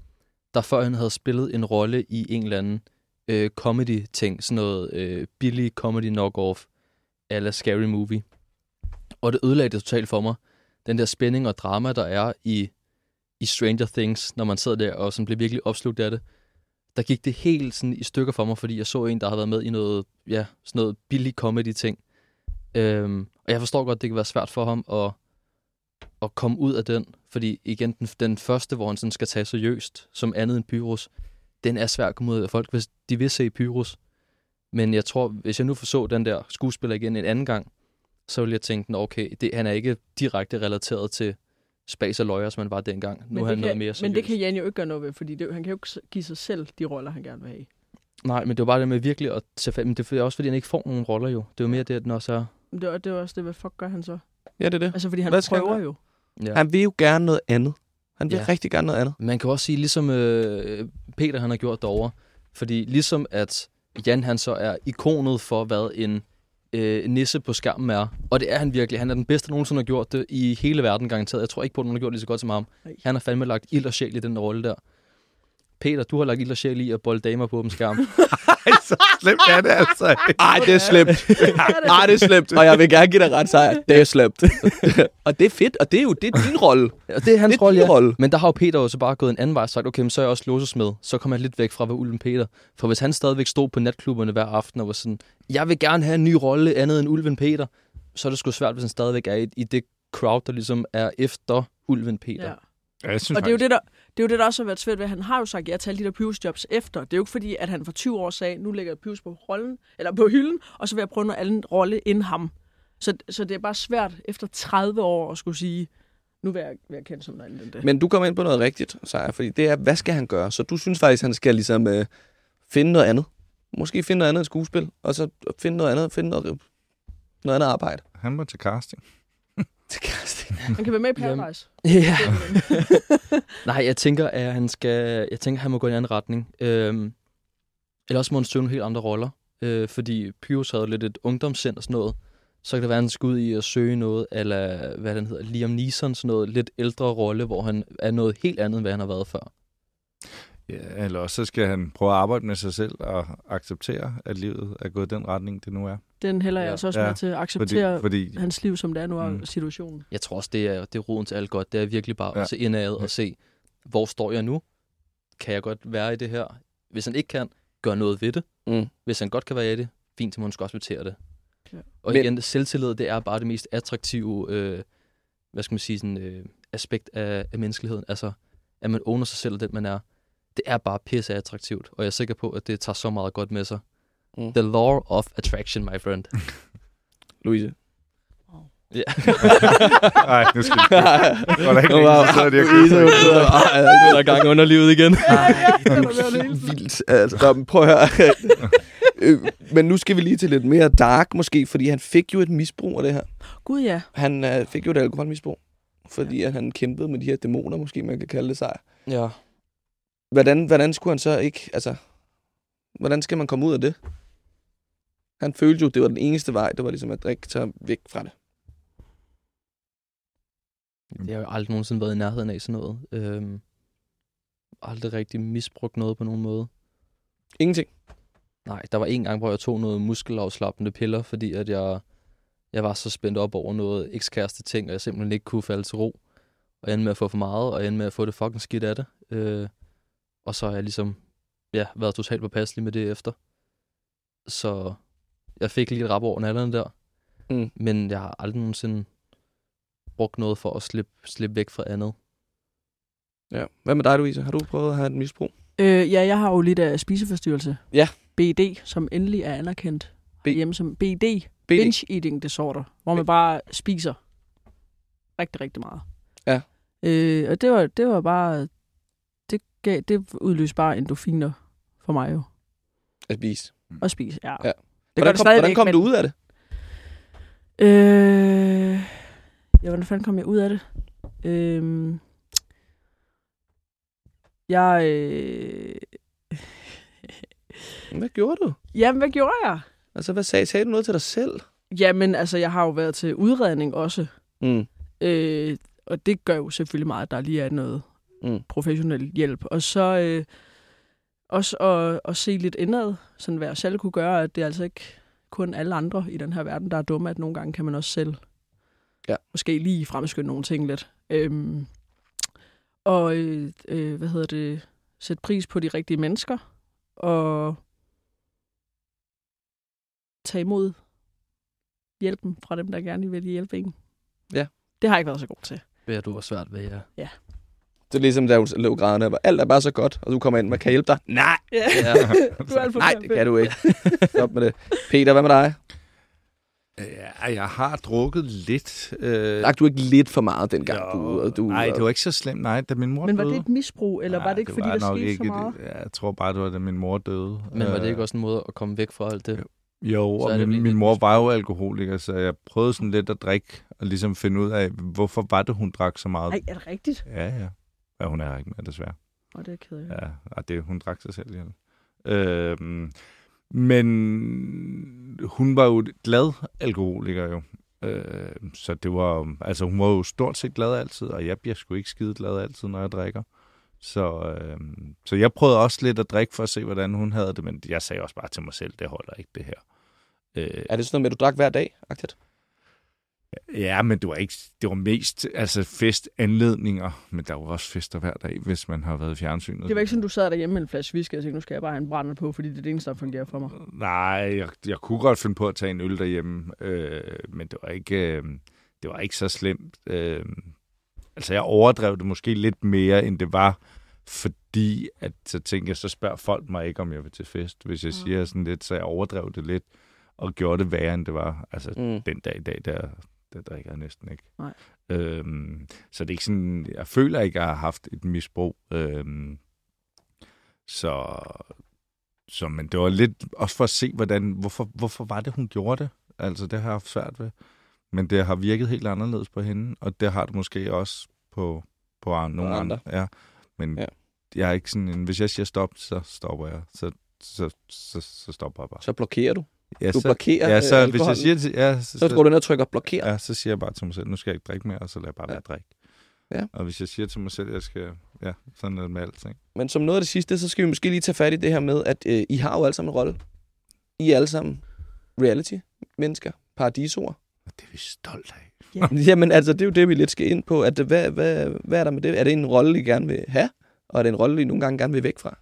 der før han havde spillet en rolle i en eller anden øh, comedy-ting, sådan noget øh, billig comedy knock-off, eller Scary Movie. Og det ødelagde det totalt for mig. Den der spænding og drama, der er i, i Stranger Things, når man sidder der og sådan bliver virkelig opslugt af det. Der gik det helt sådan i stykker for mig, fordi jeg så en, der havde været med i noget, ja, sådan noget billig comedy-ting. Øhm, og jeg forstår godt, det kan være svært for ham at, at komme ud af den. Fordi igen, den, den første, hvor han sådan skal tage seriøst, som andet end Pyrus, den er svær at komme ud af folk, hvis de vil se Pyrus. Men jeg tror, hvis jeg nu så den der skuespiller igen en anden gang, så ville jeg tænke, "Nå, okay, det, han er ikke direkte relateret til Space og Løjer, som han var dengang. Nu er han det noget kan, mere seriøst. men det kan Jan jo ikke gøre noget ved, fordi det, han kan jo ikke give sig selv de roller, han gerne vil have. Nej, men det var bare det med virkelig at tage fat. Men det er også, fordi han ikke får nogen roller jo. Det er jo mere det, at den også er... Men det, var- det var også det, hvad fuck gør han så? Ja, det er det. Altså, fordi han Hvad han prøver gøre? jo. Ja. Han vil jo gerne noget andet. Han vil Ja. rigtig gerne noget andet. Man kan også sige, ligesom øh, Peter han har gjort derovre, fordi ligesom at Jan han så er ikonet for, hvad en øh, nisse på skærmen er, og det er han virkelig. Han er den bedste, der nogensinde har gjort det i hele verden garanteret. Jeg tror ikke på, at nogen har gjort det lige så godt som ham. Nej. Han har fandme lagt ild og sjæl i den rolle der. Peter, du har lagt ild og sjæl i at bolde damer på åben skærm. Ej, så slemt er det altså ikke. Ej, det er slemt. Ej, det er slemt. Og jeg vil gerne give dig ret sejr. Det er slemt. og det er fedt, og det er jo det er din rolle. og det er hans rolle, ja. rolle. Men der har jo Peter jo så bare gået en anden vej og sagt, okay, men så er jeg også låsesmed. Så kommer jeg lidt væk fra at være Ulven Peter. For hvis han stadigvæk stod på natklubberne hver aften og var sådan, jeg vil gerne have en ny rolle andet end Ulven Peter, så er det sgu svært, hvis han stadigvæk er i, i det crowd, der ligesom er efter Ulven Peter. Ja. Ja, jeg synes Og det er, jo faktisk- det, der, det er jo det, der også har været svært ved. Han har jo sagt ja til alle de der Pyrus-jobs efter. Det er jo ikke fordi, at han for 20 år sagde, nu lægger jeg Pyrus på, rollen, eller på hylden, og så vil jeg prøve noget andet rolle end ham. Så, så det er bare svært efter 30 år at skulle sige, nu vil jeg, vil jeg kende som noget andet end det. Men du kommer ind på noget rigtigt, Sejr, fordi det er, hvad skal han gøre? Så du synes faktisk, han skal ligesom øh, finde noget andet. Måske finde noget andet end skuespil, og så finde noget andet, finde noget, noget andet arbejde. Han må til casting. Til casting. Han kan være med i. Paradise. Ja. Nej, jeg tænker, at han skal, jeg tænker, at han må gå i en anden retning. Øhm, eller også må han søge nogle helt andre roller. Øh, fordi Pyrus havde lidt et ungdomssind og sådan noget. Så kan det være, at han skal ud i at søge noget, eller hvad den hedder, Liam Neeson, sådan noget lidt ældre rolle, hvor han er noget helt andet, end hvad han har været før. Ja, eller også så skal han prøve at arbejde med sig selv og acceptere, at livet er gået den retning, det nu er. Den hælder jeg Ja. altså også Ja, med til at Fordi, acceptere fordi hans liv, som det er nu, og Mm. situationen. Jeg tror også, det er, det er roden til alt godt. Det er virkelig bare Ja. at se indad Ja. og se, hvor står jeg nu? Kan jeg godt være i det her? Hvis han ikke kan, gør noget ved det. Mm. Hvis han godt kan være i det, fint, så må han skal også acceptere det. Ja. Og Men- igen, selvtillid, det er bare det mest attraktive, øh, hvad skal man sige, sådan, øh, aspekt af, af menneskeligheden. Altså, at man owner sig selv og den, man er. Det er bare pisse attraktivt, og jeg er sikker på, at det tager så meget godt med sig. Mm. The law of attraction, my friend. Louise. Ja. Nej, nu skal vi Var der ikke Wow. længe, så sad de og Louise, hun sidder- Der er gang under livet igen. vildt. Altså, prøv at høre. øh, men nu skal vi lige til lidt mere dark måske, fordi han fik jo et misbrug af det her. Gud ja. Han øh, fik jo et alkoholmisbrug, fordi at han kæmpede med de her dæmoner, måske man kan kalde det sig. Ja. Hvordan, hvordan skulle han så ikke, altså, hvordan skal man komme ud af det? Han følte jo, det var den eneste vej, det var ligesom at drikke sig væk fra det. Det har jo aldrig nogensinde været i nærheden af sådan noget. Øhm, aldrig rigtig misbrugt noget på nogen måde. Ingenting. Nej, der var en gang, hvor jeg tog noget muskelafslappende piller, fordi at jeg, jeg var så spændt op over noget ekskæreste ting, og jeg simpelthen ikke kunne falde til ro. Og endte med at få for meget, og endte med at få det fucking skidt af det. Øh, og så har jeg ligesom ja, været totalt påpasselig med det efter. Så jeg fik lige et rap over nallerne der. Mm. Men jeg har aldrig nogensinde brugt noget for at slippe, slippe væk fra andet. Ja. Hvad med dig, Louise? Har du prøvet at have et misbrug? Øh, ja, jeg har jo lidt af spiseforstyrrelse. Ja. BD, som endelig er anerkendt B- hjemme som BD, BD? binge eating disorder, hvor man bare spiser rigtig, rigtig meget. Ja. Øh, og det var, det var bare, gav, det udløste bare endorfiner for mig jo. At spise. At spise, ja. Ja. Det Hvordan det kom, hvordan kom men, du ud af det? Øh, ja, hvordan fanden kom jeg ud af det? Øh, jeg, øh, Hvad gjorde du? jamen, hvad gjorde jeg? Altså, hvad sagde, sagde du noget til dig selv? Jamen, altså, jeg har jo været til udredning også. Mm. Øh, og det gør jo selvfølgelig meget, at der lige er noget Mm. professionel hjælp. Og så øh, også at, at se lidt indad, sådan hvad jeg selv kunne gøre, at det er altså ikke kun alle andre i den her verden, der er dumme, at nogle gange kan man også selv Ja. måske lige fremskynde nogle ting lidt. Øhm, og øh, øh, hvad hedder det, sætte pris på de rigtige mennesker, og tage imod hjælpen fra dem, der gerne vil hjælpe en. Ja. Det har jeg ikke været så god til. Det er du var svært ved, ja. Det er ligesom, da hun lå grædende, hvor alt er bare så godt, og du kommer ind, man kan hjælpe dig. Nej, Ja. ja. du er alt for nej, det kan du ikke. Stop med det. Peter, hvad med dig? Ja, jeg har drukket lidt. Øh, Drak du ikke lidt for meget dengang? jo, du, du, nej, det var ikke så slemt. Nej, da min mor Men var døde. det et misbrug, eller var det ikke, fordi der nok skete så ikke meget? Det, ja, jeg tror bare, det var, da min mor døde. Men var det Øh, ikke også en måde at komme væk fra alt det? Jo, Så og det min, min mor var jo alkoholiker, så jeg prøvede sådan lidt at drikke, og ligesom finde ud af, hvorfor var det, hun drak så meget. Nej, er det rigtigt? Ja, ja. Ja, hun er ikke mere, desværre. Åh, det er jeg ked af. Ja, og det, hun drak sig selv ihjel. Øhm, men hun var jo glad alkoholiker jo. Øh, så det var, altså hun var jo stort set glad altid, og jeg bliver sgu ikke skide glad altid, når jeg drikker. Så, øh, så jeg prøvede også lidt at drikke for at se, hvordan hun havde det, men jeg sagde også bare til mig selv, det holder ikke det her. Øh, Er det sådan noget med, at du drak hver dag? Aktivt? Ja, men det var ikke, det var mest altså festanledninger, men der var også fester hver dag, hvis man har været i fjernsynet. Det var ikke sådan, du sad derhjemme med en flaske whisky og tænkte, nu skal jeg bare have en brænder på, fordi det er det eneste, der fungerer for mig. Nej, jeg, jeg kunne godt finde på at tage en øl derhjemme, øh, men det var ikke, øh, det var ikke så slemt. Øh, altså, jeg overdrev det måske lidt mere, end det var, fordi at så tænkte jeg, så spørger folk mig ikke, om jeg vil til fest. Hvis jeg Ah. siger sådan lidt, så jeg overdrev det lidt, og gjorde det værre, end det var. Altså, Mm. den dag i dag, der, der drikker jeg næsten ikke. Nej. Øhm, så det er ikke sådan, jeg føler ikke, at jeg har haft et misbrug. Øhm, så, så, men det var lidt også for at se, hvordan, hvorfor, hvorfor var det, hun gjorde det? Altså, det har jeg haft svært ved. Men det har virket helt anderledes på hende, og det har det måske også på, på andre, nogle andre. andre. Ja. Men ja. jeg er ikke sådan en, hvis jeg siger stop, så stopper jeg. Så, så, så, så stopper jeg bare. Så blokerer du. Ja, Du så, blokerer ja, så øh, hvis jeg siger, til- ja, så, Så går du ned og trykker blokér. Ja, så siger jeg bare til mig selv, nu skal jeg ikke drikke mere, og så lader jeg bare Ja. være drikke. Ja. Og hvis jeg siger til mig selv, at jeg skal, ja, sådan det med alting. Men som noget af det sidste, så skal vi måske lige tage fat i det her med, at øh, I har jo alle sammen en rolle. I er alle sammen reality-mennesker, paradisoer. Og det er vi stolt af. Jamen altså, det er jo det, vi lidt skal ind på. At, hvad, hvad, hvad er der med det? Er det en rolle, I gerne vil have? Og er det en rolle, I nogle gange gerne vil væk fra?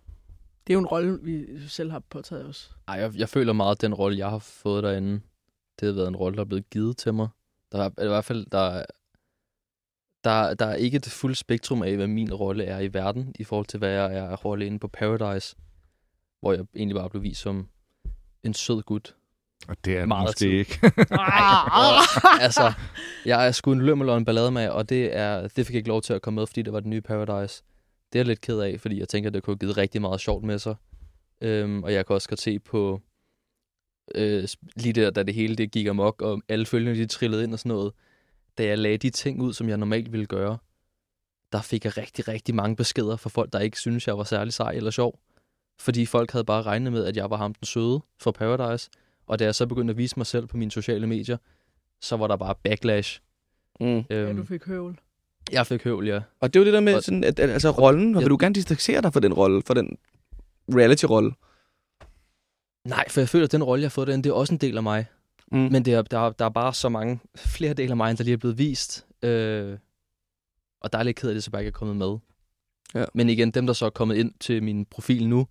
Det er jo en rolle, vi selv har påtaget os. Ej, jeg, jeg føler meget, at den rolle, jeg har fået derinde, det har været en rolle, der er blevet givet til mig. Der er i hvert fald, der, er- der, der er ikke et fuldt spektrum af, hvad min rolle er i verden, i forhold til, hvad jeg er rolle inde på Paradise, hvor jeg egentlig bare blev vist som en sød gut. Og det er det Meget måske tid. ikke. altså, jeg er sgu en lømmel og en ballade med, og det, er, det fik jeg ikke lov til at komme med, fordi det var den nye Paradise. Det er jeg lidt ked af, fordi jeg tænker, at det kunne have givet rigtig meget sjovt med sig. Øhm, og jeg kan også godt se på øh, lige der, da det hele det gik amok, og alle følgende de trillede ind og sådan noget, da jeg lagde de ting ud, som jeg normalt ville gøre, der fik jeg rigtig, rigtig mange beskeder fra folk, der ikke synes jeg var særlig sej eller sjov. Fordi folk havde bare regnet med, at jeg var ham den søde fra Paradise. Og da jeg så begyndte at vise mig selv på mine sociale medier, så var der bare backlash. Mm. Øhm, Ja, du fik høvl. Jeg fik høvl, ja. Og det er jo det der med sådan, at, at, altså rollen, og vil du gerne distancere dig for den rolle, for den reality-rolle? Nej, for jeg føler, at den rolle, jeg har fået, den, det er også en del af mig. Mm. Men det er, der, er- der er bare så mange flere dele af mig, end der lige er blevet vist. Øh, og der er lidt ked af, det så bare ikke er kommet med. Ja. Men igen, dem, der så er kommet ind til min profil nu,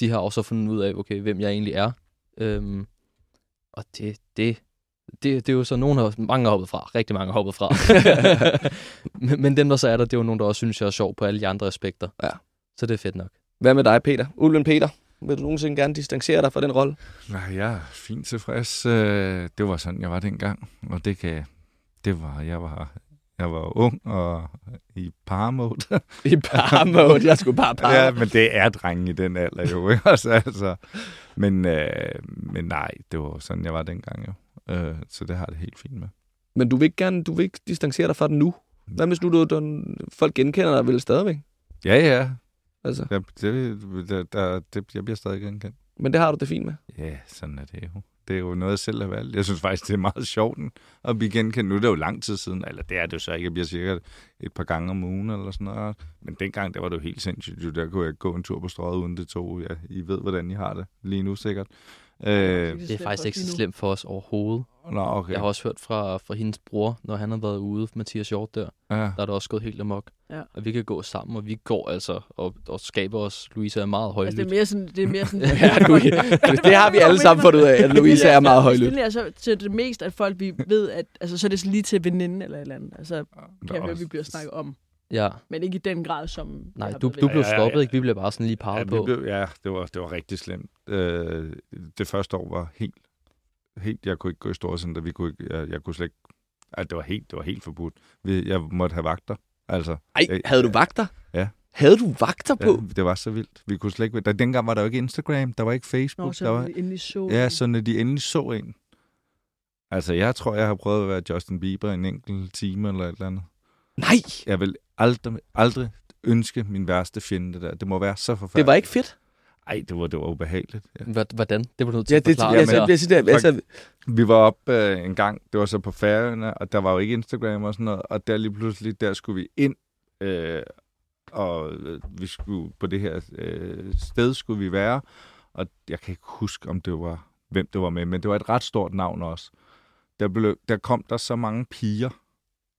de har også fundet ud af, okay, hvem jeg egentlig er. Øhm, og det, det, det, det er jo så nogen, har, mange har hoppet fra. Rigtig mange har hoppet fra. men, men dem, der så er der, det er jo nogen, der også synes, jeg er sjov på alle de andre aspekter. Ja. Så det er fedt nok. Hvad med dig, Peter? Ulven Peter, vil du nogensinde gerne distancere dig fra den rolle? Nej, jeg er fint tilfreds. Øh, Det var sådan, jeg var dengang. Og det kan... Det var... Jeg var... Jeg var ung og i parmode. I par mode. Jeg skulle bare par. ja, men det er drenge i den alder jo, ikke? Altså, altså. Men, øh, men nej, det var sådan, jeg var dengang jo. Øh, så det har det helt fint med. Men du vil ikke gerne, du vil ikke distancere dig fra den nu? Hvad hvis nu du, du, folk genkender dig vel stadigvæk? Ja, ja. Altså, Der, det, der, der, det, jeg bliver stadig genkendt. men det har du det fint med. Ja, sådan er det jo. Det er jo noget, jeg selv har valgt. Jeg synes faktisk, det er meget sjovt at blive genkendt. Nu er det jo lang tid siden, eller det er det jo så ikke. Jeg bliver sikkert et par gange om ugen eller sådan noget. Men dengang, der var det jo helt sindssygt. Der kunne jeg gå en tur på strøget, uden det tog. Ja, I ved, hvordan I har det lige nu sikkert. Øh, Det er faktisk ikke så slemt for os overhovedet. nå, okay. Jeg har også hørt fra, fra hendes bror, når han har været ude, Mathias Hjort der, Ja. der er det også gået helt amok. Ja. Og vi kan gå sammen, og vi går altså, og, og skaber os. Louise er meget højlydt. Altså, det er mere sådan... Det, er mere sådan Ja, Louise, det har vi alle sammen fundet ud af, at Louise er meget højlydt. Det er så til det mest, at folk vi ved, at altså, så er det lige til veninden eller et eller andet. Altså, kan jeg høre, vi bliver snakket om. Ja, Men ikke i den grad, som... nej, jeg du, du blev Ja, ja, ja. stoppet, ikke? Vi blev bare sådan lige Ja, peget vi på. blev, ja det, var, det var rigtig slemt. Øh, det første år var helt, helt... Jeg kunne ikke gå i Storcenter. Vi kunne ikke, jeg, jeg kunne slet ikke... Altså, det var helt, det var helt forbudt. Vi, jeg måtte have vagter. Altså, Ej, havde du vagter? Ja. Havde du vagter på? Ja, det var så vildt. Vi kunne slet ikke... Der, dengang var der jo ikke Instagram, der var ikke Facebook. Nå, så der var, endelig så... ja, så når de endelig så en. Altså, jeg tror, jeg har prøvet at være Justin Bieber en enkelt time eller et eller andet. Nej, Jeg vil aldrig, aldrig ønske min værste fjende det der. Det må være så forfærdeligt. det var ikke fedt. Ej, det var, det var ubehageligt. Ja. Hvordan? Det var du nødt til Ja, at det, forklare. jeg, mig. jeg, jeg, jeg, jeg, altså, Vi var op øh, en gang, det var så på Færøerne, og der var jo ikke Instagram og sådan noget, og der lige pludselig, der skulle vi ind, øh, og øh, vi skulle på det her øh, sted skulle vi være, og jeg kan ikke huske, om det var, hvem det var med, men det var et ret stort navn også. Der, blev, der kom der så mange piger,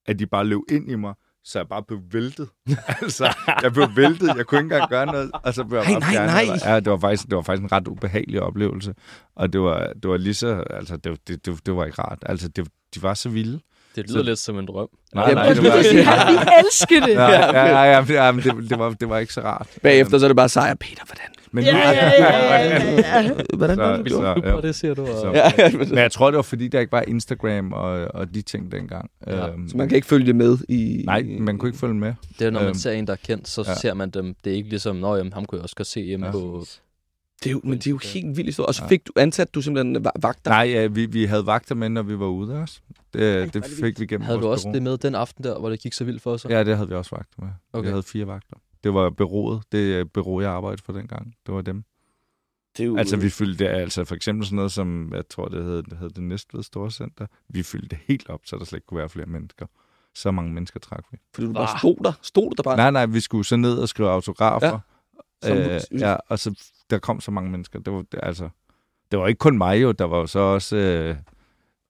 at de bare løb ind i mig, så jeg bare blev væltet. altså, jeg blev væltet, jeg kunne ikke engang gøre noget, og så blev jeg Nej, bare nej, nej. Ja, det var, faktisk, det var faktisk en ret ubehagelig oplevelse. Og det var, det var lige så, altså, det, det, det, det var ikke rart. Altså, det, de var så vilde. Det lyder Så- lidt som en drøm. Nej, Ja, nej, det var, sige, Ja, vi elsker det! ja, ja, ja, ja, ja, men det, det, var, det, var ikke så rart. bagefter så er det bare sejr. Peter, hvordan? Men, Ja, ja, ja, ja, ja. Hvordan var Så- det, du så- ja. det siger du. Så- Ja, ja, Men jeg tror, det var, fordi der ikke var Instagram og, og de ting dengang. Ja, Øhm, så man kan ikke følge med i... Nej, man kunne ikke følge med. Det er, når man Øhm, ser en, der er kendt, så ja. ser man dem. Det er ikke ligesom, nå, jamen, ham kunne jeg også godt se hjemme Ja. på... Det er jo, men det er jo helt vildt historie. Og så fik du ansat du simpelthen va- vagter. Nej, ja, vi, vi havde vagter med, når vi var ude også. Det, hvor det det fik vi gennem Havde du også bureau. det med den aften der, hvor det gik så vildt for sig? Ja, det havde vi også vagter med. Okay. Vi havde fire vagter. Det var bureauet. Det er bureau, jeg arbejdede for dengang. Det var dem. Det er jo... Altså, vi fyldte altså for eksempel sådan noget som, jeg tror, det hed det, hed det Næstved Storcenter. Vi fyldte det helt op, så der slet ikke kunne være flere mennesker. Så mange mennesker trak vi. Fordi du bare Hva? stod der. Stod du der bare? Nej, nej, vi skulle så ned og skrive autografer. Ja, som- øh, ja og så der kom så mange mennesker. Det var, det, altså, det var ikke kun mig jo, der var jo så også, øh,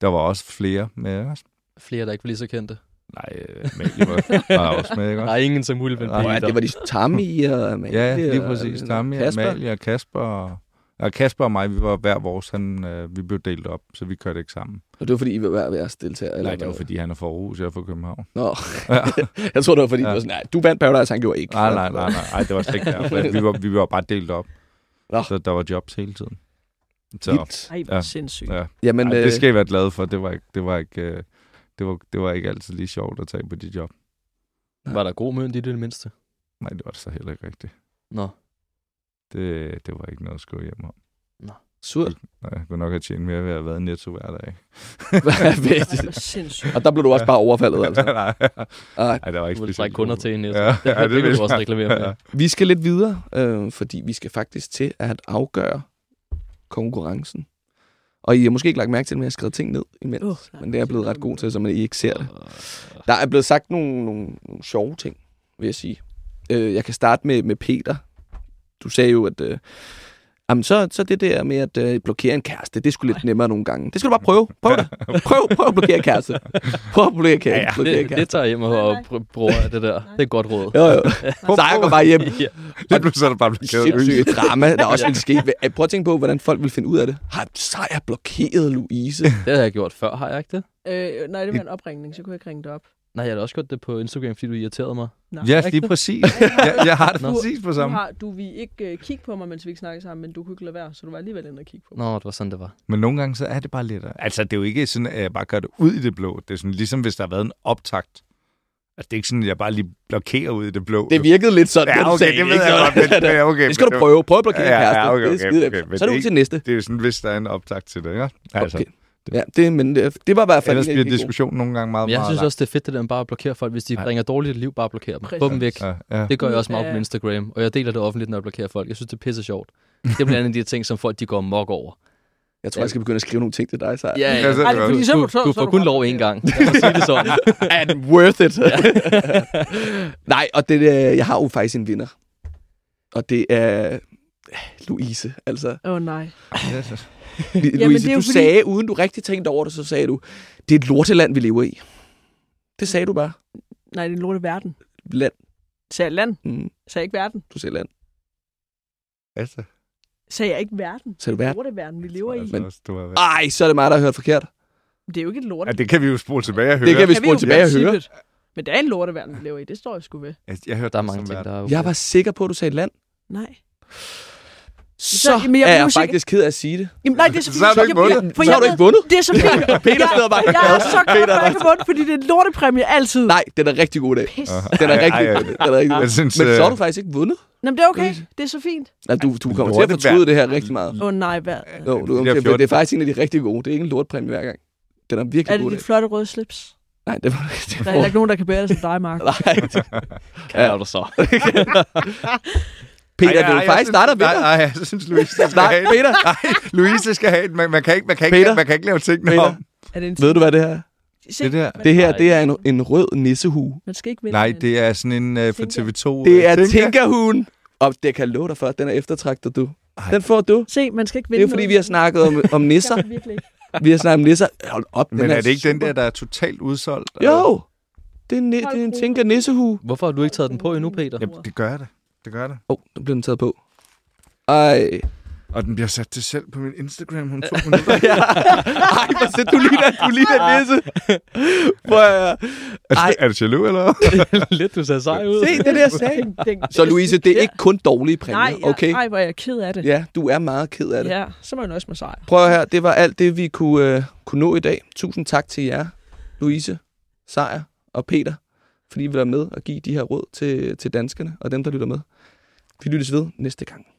der var også flere med os. Flere, der ikke var lige så kendte. Nej, øh, Amalie var, var også med, ikke også? Nej, ingen som muligt, men Nej, Peter. det var de Tammy og Amalie. Ja, lige og- præcis. og Tammy, Kasper. Amalie og Kasper. Og, og Kasper og mig, vi var hver vores. Han, øh, vi blev delt op, så vi kørte ikke sammen. Og det var fordi, I var hver jeres deltager? Eller Nej, det var fordi, han er fra Aarhus, jeg er fra København. Nå, Ja. jeg tror det var fordi, Ja. ja. var sådan, nej, du vandt Paradise, han gjorde ikke. Nej, nej, nej, nej, nej, det var slet ikke derfor. Vi var, vi var bare delt op. Nå. Så der var jobs hele tiden. Så, Vildt. Ej, hvor Ja. sindssygt. ja. Jamen, Ej, øh, det skal I være glade for. Det var ikke, det var ikke, øh, det var, det var ikke altid lige sjovt at tage på de job. Var der god mønt i det, det mindste? Nej, det var det så heller ikke rigtigt. Nå. Det, det var ikke noget at skrive hjem om. Nå. Surt. Nej, Jeg kunne nok have tjent mere ved at have været i netto hver dag. Det sindssygt. og der blev du også bare overfaldet, altså. Nej, Ej, Ej, der var ikke Du vil specielt trække kunder til en Ja, ja, ja, det, det, det det vil du også reklamere med. Ja. Vi skal lidt videre, øh, fordi vi skal faktisk til at afgøre konkurrencen. Og I har måske ikke lagt mærke til, at jeg har skrevet ting ned imens. Uh, men det er jeg blevet ret god til, så man ikke ser det. Der er blevet sagt nogle, nogle, nogle sjove ting, vil jeg sige. Øh, jeg kan starte med, med Peter. Du sagde jo, at... Øh, jamen, så, så det der med at øh, blokere en kæreste, det skulle lidt nemmere nogle gange. Det skal du bare prøve. Prøv det. Prøv, prøv at blokere en kæreste. Prøv at blokere, ja, ja. blokere en Det, kæreste. det tager jeg hjem og, bruger det der. Det er godt råd. Jo, jo. Sejr går bare hjem. Ja. Lige pludselig er der bare blokeret. Sindssygt drama, der også vil ske. Prøv at tænke på, hvordan folk vil finde ud af det. Har Sejr blokeret Louise? Det har jeg gjort før, har jeg ikke det? Øh, nej, det var en opringning, så kunne jeg ikke ringe det op. Nej, jeg har også gjort det på Instagram, fordi du irriterede mig. Nå. Ja, lige præcis. Jeg, jeg har det Nå. præcis på Du, samme. har, du vil ikke uh, kigge på mig, mens vi ikke snakker sammen, men du kunne ikke lade være, så du var alligevel inde og kigge på mig. Nå, det var sådan, det var. Men nogle gange så er det bare lettere. Altså, det er jo ikke sådan, at jeg bare gør det ud i det blå. Det er sådan, ligesom hvis der har været en optakt. Altså, det er ikke sådan, at jeg bare lige blokerer ud i det blå. Det virkede lidt sådan, da Ja, du okay, sagde det ved ikke? jeg godt, men, men okay. Det skal du prøve. Prøv at blokere Ja, ja, okay, det okay, okay, okay, Så er det det ud er til næste. Det er sådan, hvis der er en optakt til det, ikke? Altså, Okay. Ja, det, men det, det var i hvert fald Ellers en bliver diskussionen nogle gange meget, jeg meget synes lang. også, det er fedt, det der med bare at blokere folk. Hvis de Ja. bringer dårligt liv, bare blokere dem. Få dem væk. Ja, ja. Det gør jeg også meget på Ja. min Instagram, og jeg deler det offentligt, når jeg blokerer folk. Jeg synes, det er pisse sjovt. Det er blandt andet de her ting, som folk de går mok over. Jeg tror, jeg skal begynde at skrive nogle ting til dig, så. Ja, Ja, ja. Ej, det er fordi, så, Du, så, du så er får kun lov én gang. Sige det sådan. And worth it. Nej, og det, øh, jeg har jo faktisk en vinder. Og det er Louise. Altså, Åh oh, nej. Louise, det er jo du fordi- sagde, uden du rigtig tænkte over det, så sagde du, det er et lorteland, vi lever i. Det sagde du bare. Nej, det er en lorte verden. Land. Sagde jeg land? Mm, Sagde jeg ikke verden? du sagde land. Altså, Sagde jeg ikke verden? Sagde du verden? Lorte verden, vi lever i. altså været- Ej, så er det mig, der har hørt forkert. Det er jo ikke et lorte. Ja, det kan vi jo spole tilbage og høre. Det kan vi spole tilbage og høre. Men det er en lorteverden, vi lever i. Det står jeg sgu ved. Jeg, jeg hørte Der er det mange ting, verden. der er Jeg var sikker på, at du sagde land. Nej. Så jamen, jeg er jeg faktisk ked af at sige det. Jamen, nej, det er så fint. Så har du ikke Jeg- vundet. jeg- for Så har du jeg ikke vundet. Det er så fint. Peter sidder bare Jeg er så glad for, at jeg ikke har vundet, fordi det er en lortepræmie altid. Nej, den er rigtig god dag. Pis. Den er rigtig, ej, ej. den er rigtig god. Jeg synes, Men så har øh, du faktisk ikke vundet. Nå, men det er okay. Det er så fint. Nej, du, du kommer til at fortryde det her rigtig meget. Åh oh, nej, hvad? Jo, du, det, er, 14 det er faktisk en af de rigtig gode. Det er ikke en lortpræmie hver gang. Den er virkelig Er god. det i dit flotte røde slips? Nej, det var det Der er ikke nogen, der kan bære det som dig, Mark. Nej, Kan du så? Peter, Ej, det er ej, jeg faktisk synes- dig, der Nej, vinder. nej, jeg synes, Louise skal Nej, have Peter. Nej, Louise skal have. Man, man, kan ikke, man, kan ikke, Peter. man kan ikke lave tingene Peter. om. Er det en Ved du, hvad det her er? Se, Det der. Det her, det er en, en rød nissehue. Man skal ikke vinde. Nej, med det er sådan en uh, for Tinker. TV2. Det er Tinker. Tinkerhuen. Og det kan jeg love dig for, at den er eftertragtet, du. Ej. Den får du. Se, man skal ikke Det vinde er jo fordi, vi har snakket om, om nisser. Det. Vi har snakket om nisser. Hold op, den Men er det ikke den super. der, der er totalt udsolgt? Jo. Det er, en, det er en Tinker nissehue. Hvorfor har du ikke taget den på endnu, Peter? Ja, det gør det. Det gør det. Åh, oh, nu bliver den taget på. Ej. Og den bliver sat til selv på min Instagram om to minutter. ja. Ej, hvor sæt du ligner, du ligner nisse. Prøv at... Er, er du jaloux, eller? Lidt, du ser sej ud. Se, det er det, jeg sagde. Så Louise, det er ikke kun dårlige præmier, Nej, okay? Ej, hvor er jeg ked af det. Ja, du er meget ked af det. Ja, så må jeg nøjes med sejr. Prøv her, det var alt det, vi kunne, øh, kunne nå i dag. Tusind tak til jer, Louise, Sejer og Peter, fordi I vil være med og give de her råd til, til danskerne og dem, der lytter med. Vi lyttes ved næste gang.